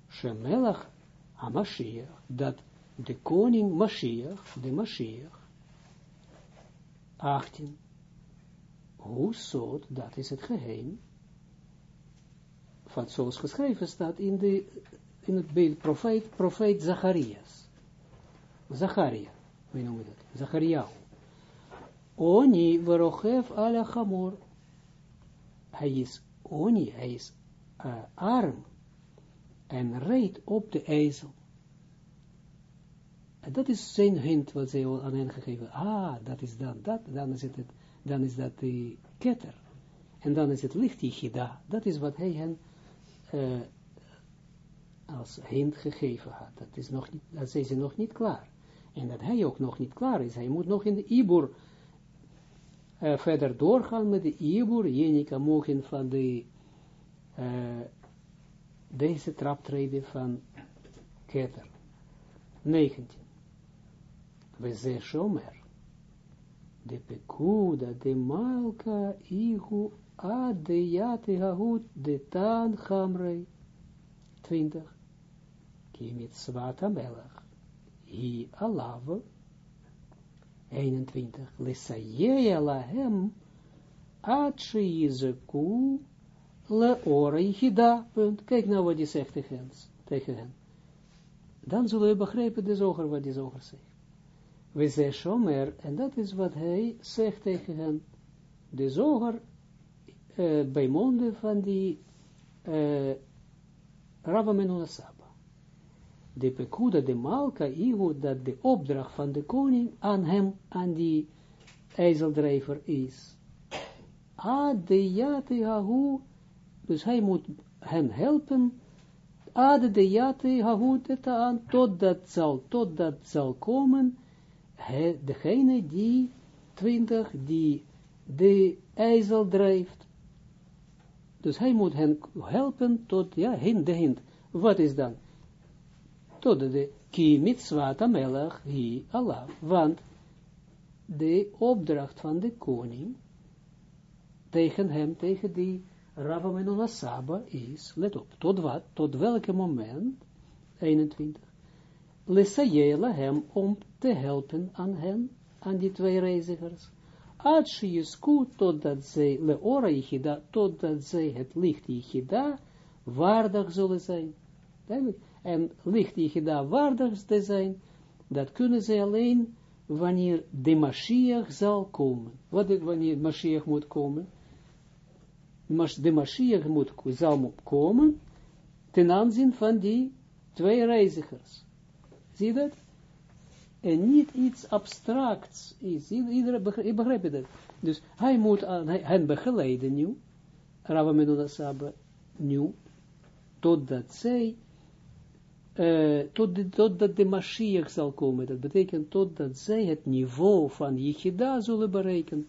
Shemelach HaMashiach, dat de koning Mashiach, de Mashiach, 18, hoe zoot, dat is het geheim, van zoals geschreven staat in, de, in het beeld profeet, profeet Zacharias. Zacharia, hoe noemen we dat? Zachariah. Oni verochef ala chamor. Hij is oni, hij is uh, arm en reed op de ezel. En dat is zijn hint wat zij aan hen gegeven. Ah, dat is dan dat, dan is het, dan is dat de ketter. En dan is het licht Yichida. Dat is wat hij hen uh, als hint gegeven had. Dat, is nog niet, dat zijn ze nog niet klaar. En dat hij ook nog niet klaar is. Hij moet nog in de Ibur uh, verder doorgaan met de Ibur. Jenica mogen van de uh, deze traptreden van Keter. 19. We shomer. De pekuda, de malka, ihu, ad de yate hahut, de taan hamrei. 20. Kimit swata melach. Hi alav. 21. Lesayeya lahem, ad sheyizeku, le ora yichida, punt. Kijk nou wat hij zegt tegen hen. Dan zullen we begrijpen de zoger wat die zoger zegt. We zeggen shomer, en dat is wat hij zegt tegen hen. De zoger, uh, bij monden van die uh, Rabba Saba. De pekuda, de malka, ihu, dat de opdracht van de koning aan hem, aan die ijzeldrijver is. A de yate hahu dus hij moet hen helpen, ade de jate hahut aan, totdat zal, totdat zal komen, he, degene die, twintig, die de ijzel drijft. Dus hij moet hen helpen tot, ja, hint, de hint. Wat is dan? Tot de, ki mitzvata hi Allah. Want de opdracht van de koning, tegen hem, tegen die Rava Menuna Saba is, let op, tot wat, tot welke moment, 21, Lesayela hem om te helpen aan hen, aan die twee reizigers, Ad Shiyesku, totdat zij, Leora Yichida, totdat zij het licht Yichida waardig zullen zijn. En licht Yichida waardig te zijn, dat kunnen zij alleen wanneer de Mashiach zal komen. Wat wanneer Mashiach moet komen? de Mashiach moet, zal komen ten aanzien van die twee reizigers. Zie dat? En niet iets abstracts is. Iedereen begrijpt, begrijp dat. Dus hij moet hen begeleiden nu, Rava Menuna nu, totdat zij uh, tot de, totdat de Mashiach zal komen. Dat betekent totdat zij het niveau van Yichida zullen bereiken.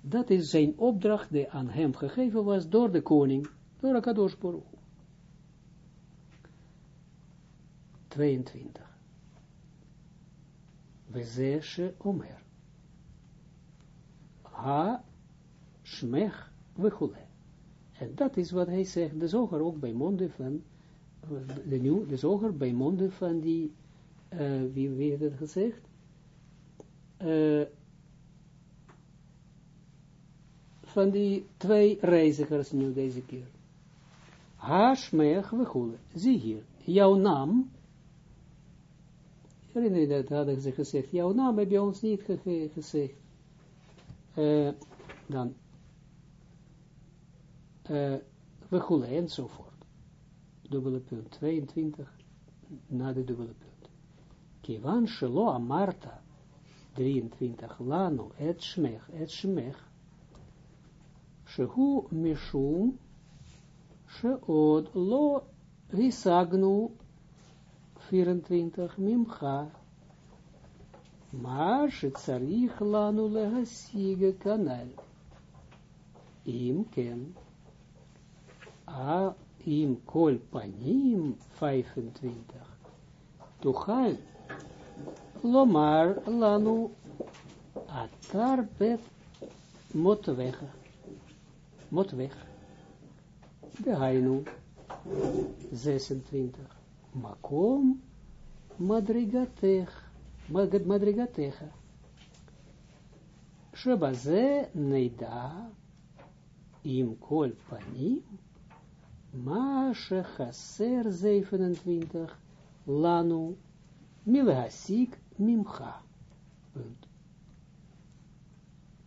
Dat is zijn opdracht die aan hem gegeven was door de koning, door Akadosh Baruch. 22. We zeshe omer. Ha, shmech, wechule. En dat is wat hij zegt, de zoger ook bij monden van de, nieuw, de zoger bij monden van die, uh, wie, wie heeft het gezegd? Uh, van die twee reizigers nu deze keer. Hashmech wechule. Zie hier, jouw naam, herinner je dat hadden ze gezegd, jouw naam heb je ons niet ge gezegd. Uh, dan, uh, enzovoort dubbele punt, 22, na de dubbele punt. Kivan shelo amarta, 23, lano et shmech, et shmech, shehu mishum, sheod lo hisagnu, 24, mimcha, maar shetzarich lanu lehasige kanal, im ken, a im kol panim 25. Tuchal lomar lanu atar bet motweg. Motweg. Behainu 26. Makom madrigatech. Madrigatecha. Shebaze neida im kol panim Mashe Chaser 27, Lanu, Milhasik, Mimcha. Punt.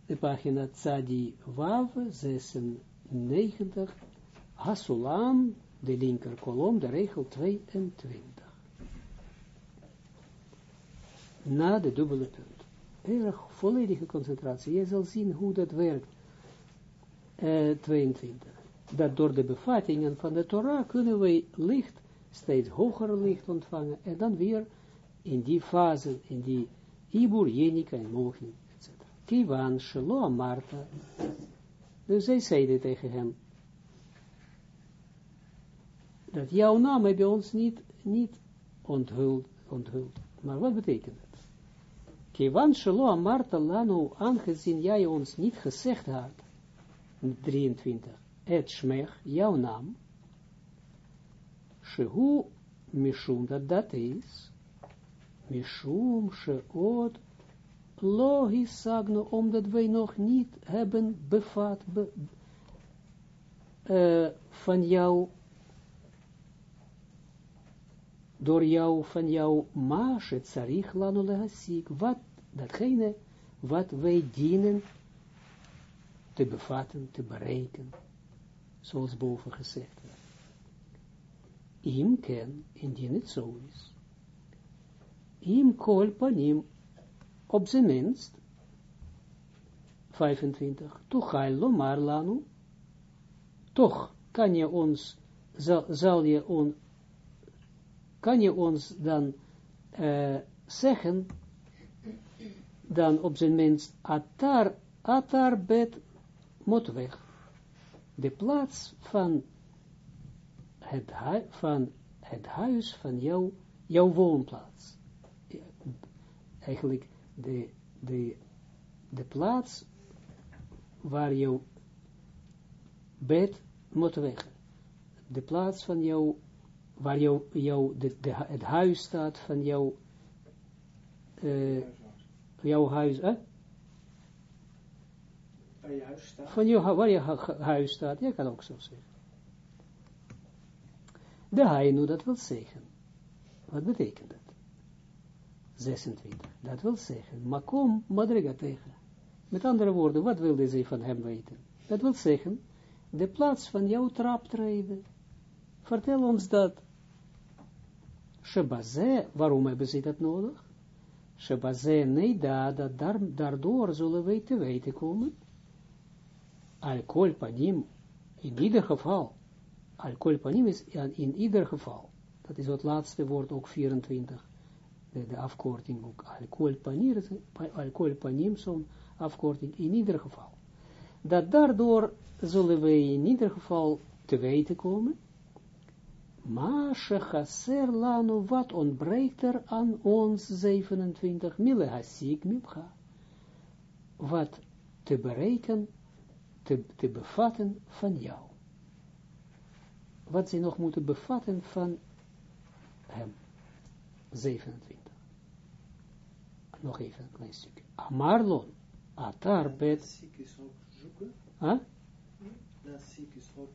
De pagina Tzadi Wav, 96, Hasulam, de linker kolom, de regel 22. Na de dubbele punt. Erg volledige concentratie. Je zal zien hoe dat werkt. Uh, 22 dat door de bevattingen van de Torah kunnen wij licht, steeds hoger licht ontvangen, en dan weer in die fase, in die Ibur, Jenica en Mochin, etc. Kivan, Shelo, Marta. Dus zij zeiden tegen hem, dat jouw naam heb je ons niet, niet onthuld, onthuld. Maar wat betekent dat? Kivan, Shelo, Marta, Lano, aangezien jij ons niet gezegd had, 23, et shmech, jouw naam, shehu mishum, dat dat is, mishum sheot lo hisagno, omdat wij nog niet hebben bevat be, van jou, door jou, van jou, maashe tsarich lanu lehasik, wat, datgene, wat wij dienen te bevatten, te bereiken zoals boven gezegd werd. Im ken, indien het zo is. Im kol panim, op zijn minst, 25, tochal lomar lanu, toch kan je ons, zal, zal je on, kan je ons dan uh, zeggen, dan op zijn minst, atar, atar bet motweg de plaats van het, van het huis van jou, jouw woonplaats. Eigenlijk de, de, de plaats waar jouw bed moet weg. De plaats van jou, waar jou, jou de, het huis staat van jou, uh, jouw huis, hè? Huis staat. Van je, waar je huis staat, je kan ook zo zeggen. De hainu, dat wil zeggen. Wat betekent dat? 26. Dat wil zeggen, makom madriga tegen. Met andere woorden, wat wilde ze van hem weten? Dat wil zeggen, de plaats van jouw traptreden. Vertel ons dat. Shebaze, waarom hebben ze dat nodig? Shebaze, nee, dat, dat daardoor zullen wij te weten komen al panim, in ieder geval, al panim is in ieder geval, Dat is het laatste woord, ook 24. De, afkorting ook. Alcoholpanim, zo'n afkorting in ieder geval. Dat daardoor zullen we in ieder geval te weten komen. Maar shechaser lanu, wat ontbreekt er aan ons 27 mille hasik. Wat te bereiken, te, te bevatten van jou. Wat ze nog moeten bevatten van hem. 27. Nog even een klein stukje. Amarlon, atar bet. Zoeken. Huh? Dat ziek is ook.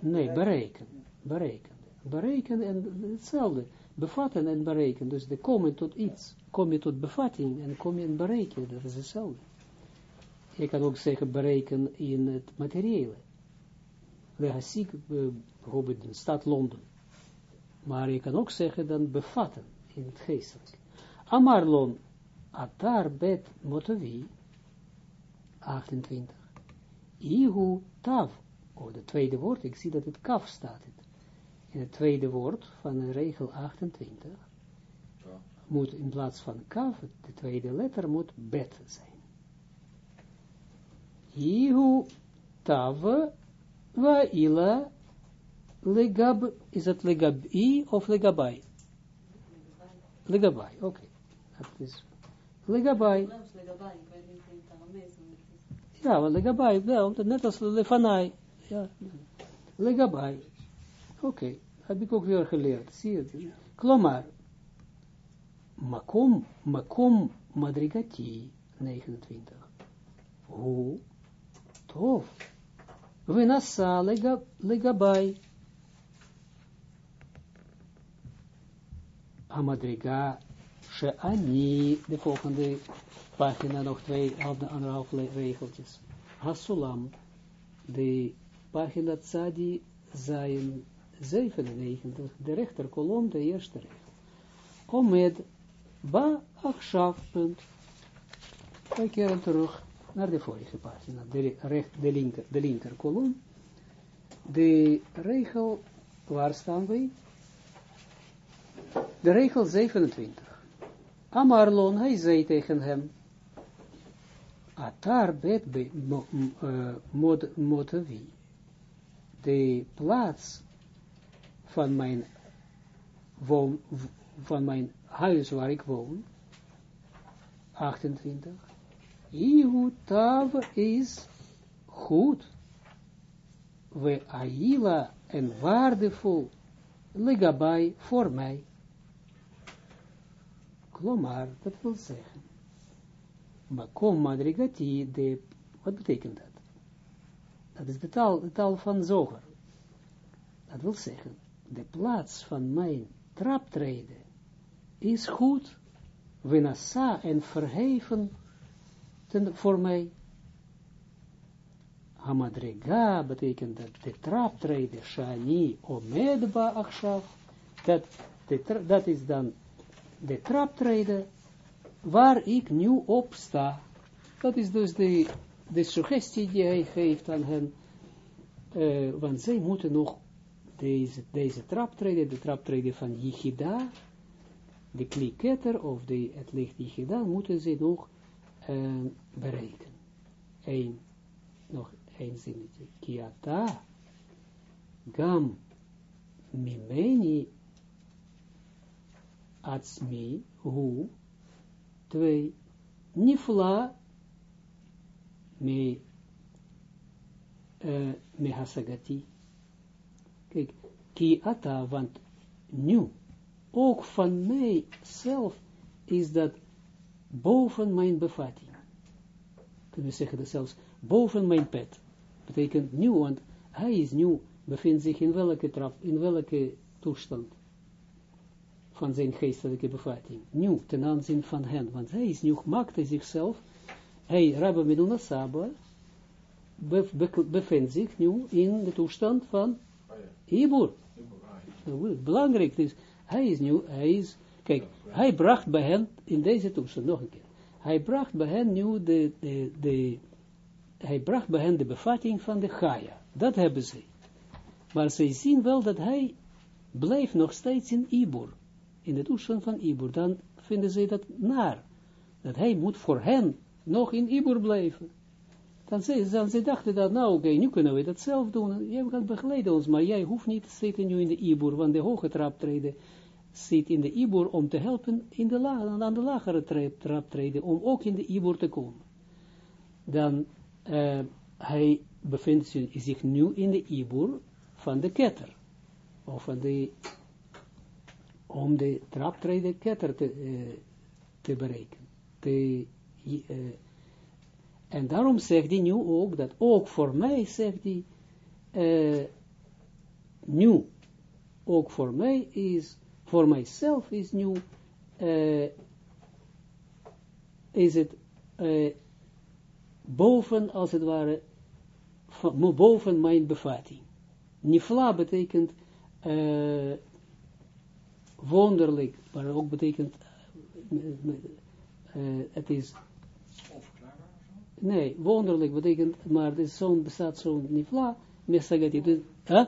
Nee, berekenen. Berekenen. Berekenen en hetzelfde. Bevatten en berekenen. Dus de komen tot iets. Kom je tot bevatting en kom je in berekenen. Dat is hetzelfde. Je kan ook zeggen berekenen in het materiële. De Hassik, bijvoorbeeld in de stad Londen. Maar je kan ook zeggen dan bevatten in het geestelijk. Amarlon, atar bet motovi, 28. Ihu tav, oh, de tweede woord, ik zie dat het kaf staat. In het tweede woord van de regel 28 Ja. moet in plaats van kaf, de tweede letter moet bet zijn. Ihu tav wa ila legab, is het legabi of legabai? Legabai, oké. Is legabai. Ja, want legabai, wel, net als lefanai. Ja, legabai. Oké, heb ik ook weer geleerd. Zie het? Klomar. Makom, makom madrigati, 29. Hoe? Tof. Venasa lega, legabai. Amadriga, she'ani, de volgende pagina nog twee, anderhalf regeltjes. Hasulam, de pagina Tzadi zijn 97, de rechterkolom, de eerste regel. Omed, ba, achshav, punt. Wij keren terug naar de vorige pagina, de, recht, de, linker, de linker kolom. De regel, waar staan wij? De regel 27. Amarlon, hij zei tegen hem, Atar bet be, mo, uh, mod, motavi, de plaats van mijn, woon, van mijn huis waar ik woon, 28, Ihu tav is goed, we aila en waardevol, legabai voor mij. Klomar, dat wil zeggen. Maar kom madrigati, de, wat betekent dat? Dat is de taal, van zoger. Dat wil zeggen, de plaats van mijn traptreden is goed, wenassa en verheven ten, voor mij. Hamadrega betekent dat de traptreden, shani omedba achshav, dat, dat is dan de traptreden waar ik nu op sta. Dat is dus de, de suggestie die hij geeft aan hen, uh, want zij moeten nog deze, deze traptreden, de traptreden van Yichida, de kliketter of de, het licht Yichida, moeten ze nog uh, bereiken. Eén, nog één zinnetje. Kiata, gam, mimeni, atzmi, hu, twee, nifla, me, uh, me hasagati. Kijk, ki want nu, ook van mij zelf is dat boven mijn bevatting. Kunnen we zeggen dat zelfs boven mijn pet. Betekent nu, want hij is nu, bevindt zich in welke trap, in welke toestand van zijn geestelijke bevatting. Nu, ten aanzien van hen, want hij is nu, maakte zichzelf, hij, Rabbi Meduna Saba, bevindt zich nu in de toestand van Hibur. Belangrijk is, hij is nu, hij is, kijk, hij bracht bij hen, in deze toestand, nog een keer, hij bracht bij hen nu de, de, hij bracht bij hen de bevatting van de Gaia. Dat hebben ze. Maar ze zien wel dat hij blijft nog steeds in Ibor, in de toestand van Ibor, dan vinden ze dat naar, dat hij moet voor hen nog in Ibor blijven. Dan ze, dan ze dachten dat, nou oké, nu kunnen we dat zelf doen, jij gaat begeleiden ons, maar jij hoeft niet te zitten nu in de Ibor, want de hoge traptreden zit in de Ibor om te helpen in de la, aan de lagere trap, traptreden, om ook in de Ibor te komen. Dan, uh, hij bevindt zich nu in de Ibor van de ketter, of van de, om de traptreden ketter te, uh, te bereiken. Te, uh, en daarom zegt hij nu ook, dat ook voor mij, zegt hij, nu, ook voor mij is, voor mijzelf is nu, uh, is het uh, boven, als het ware, boven mijn bevatting. Nifla betekent uh, wonderlijk, maar ook betekent, het is Nee, wonderlijk betekent, maar er bestaat zo'n nifla, mesagati, dus, huh?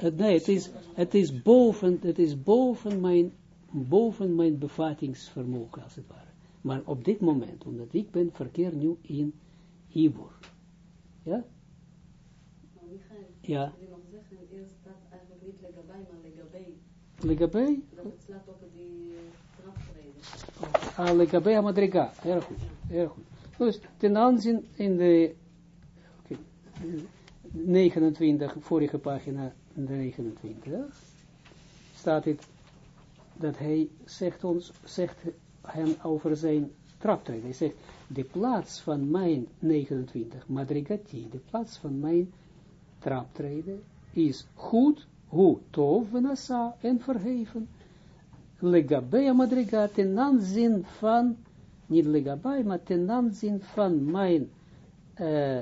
Het, nee, het is, het is boven, het is boven mijn, boven mijn bevattingsvermogen, als het ware. Maar op dit moment, omdat ik ben verkeer nu in Ibor. Ja? Ja. Ik nog zeggen, eerst staat eigenlijk niet legabij, maar legabij. Legabij? Dat slaat op die traptreden. Ah, legabij erg goed, erg goed. Dus ten aanzien in de okay, 29, vorige pagina, 29, staat het dat hij zegt ons, zegt hem over zijn traptreden. Hij zegt, de plaats van mijn 29, madrigati, de plaats van mijn traptreden is goed, hoe venasa en verheven, legabea madrigat ten aanzien van niet legabai, maar ten aanzien van mijn uh,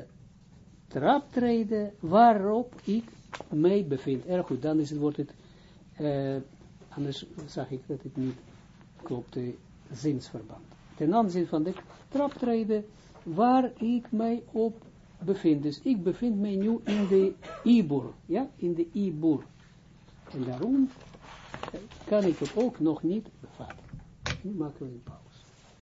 traptreden waarop ik mij bevind. Erg goed, dan is het, wordt het, uh, anders zag ik dat het niet klopt, de zinsverband. Ten aanzien van de traptreden waar ik mij op bevind. Dus ik bevind mij nu in de Ibor, ja, in de Ibor. En daarom kan ik het ook nog niet bevatten. Nu maken we een pauze.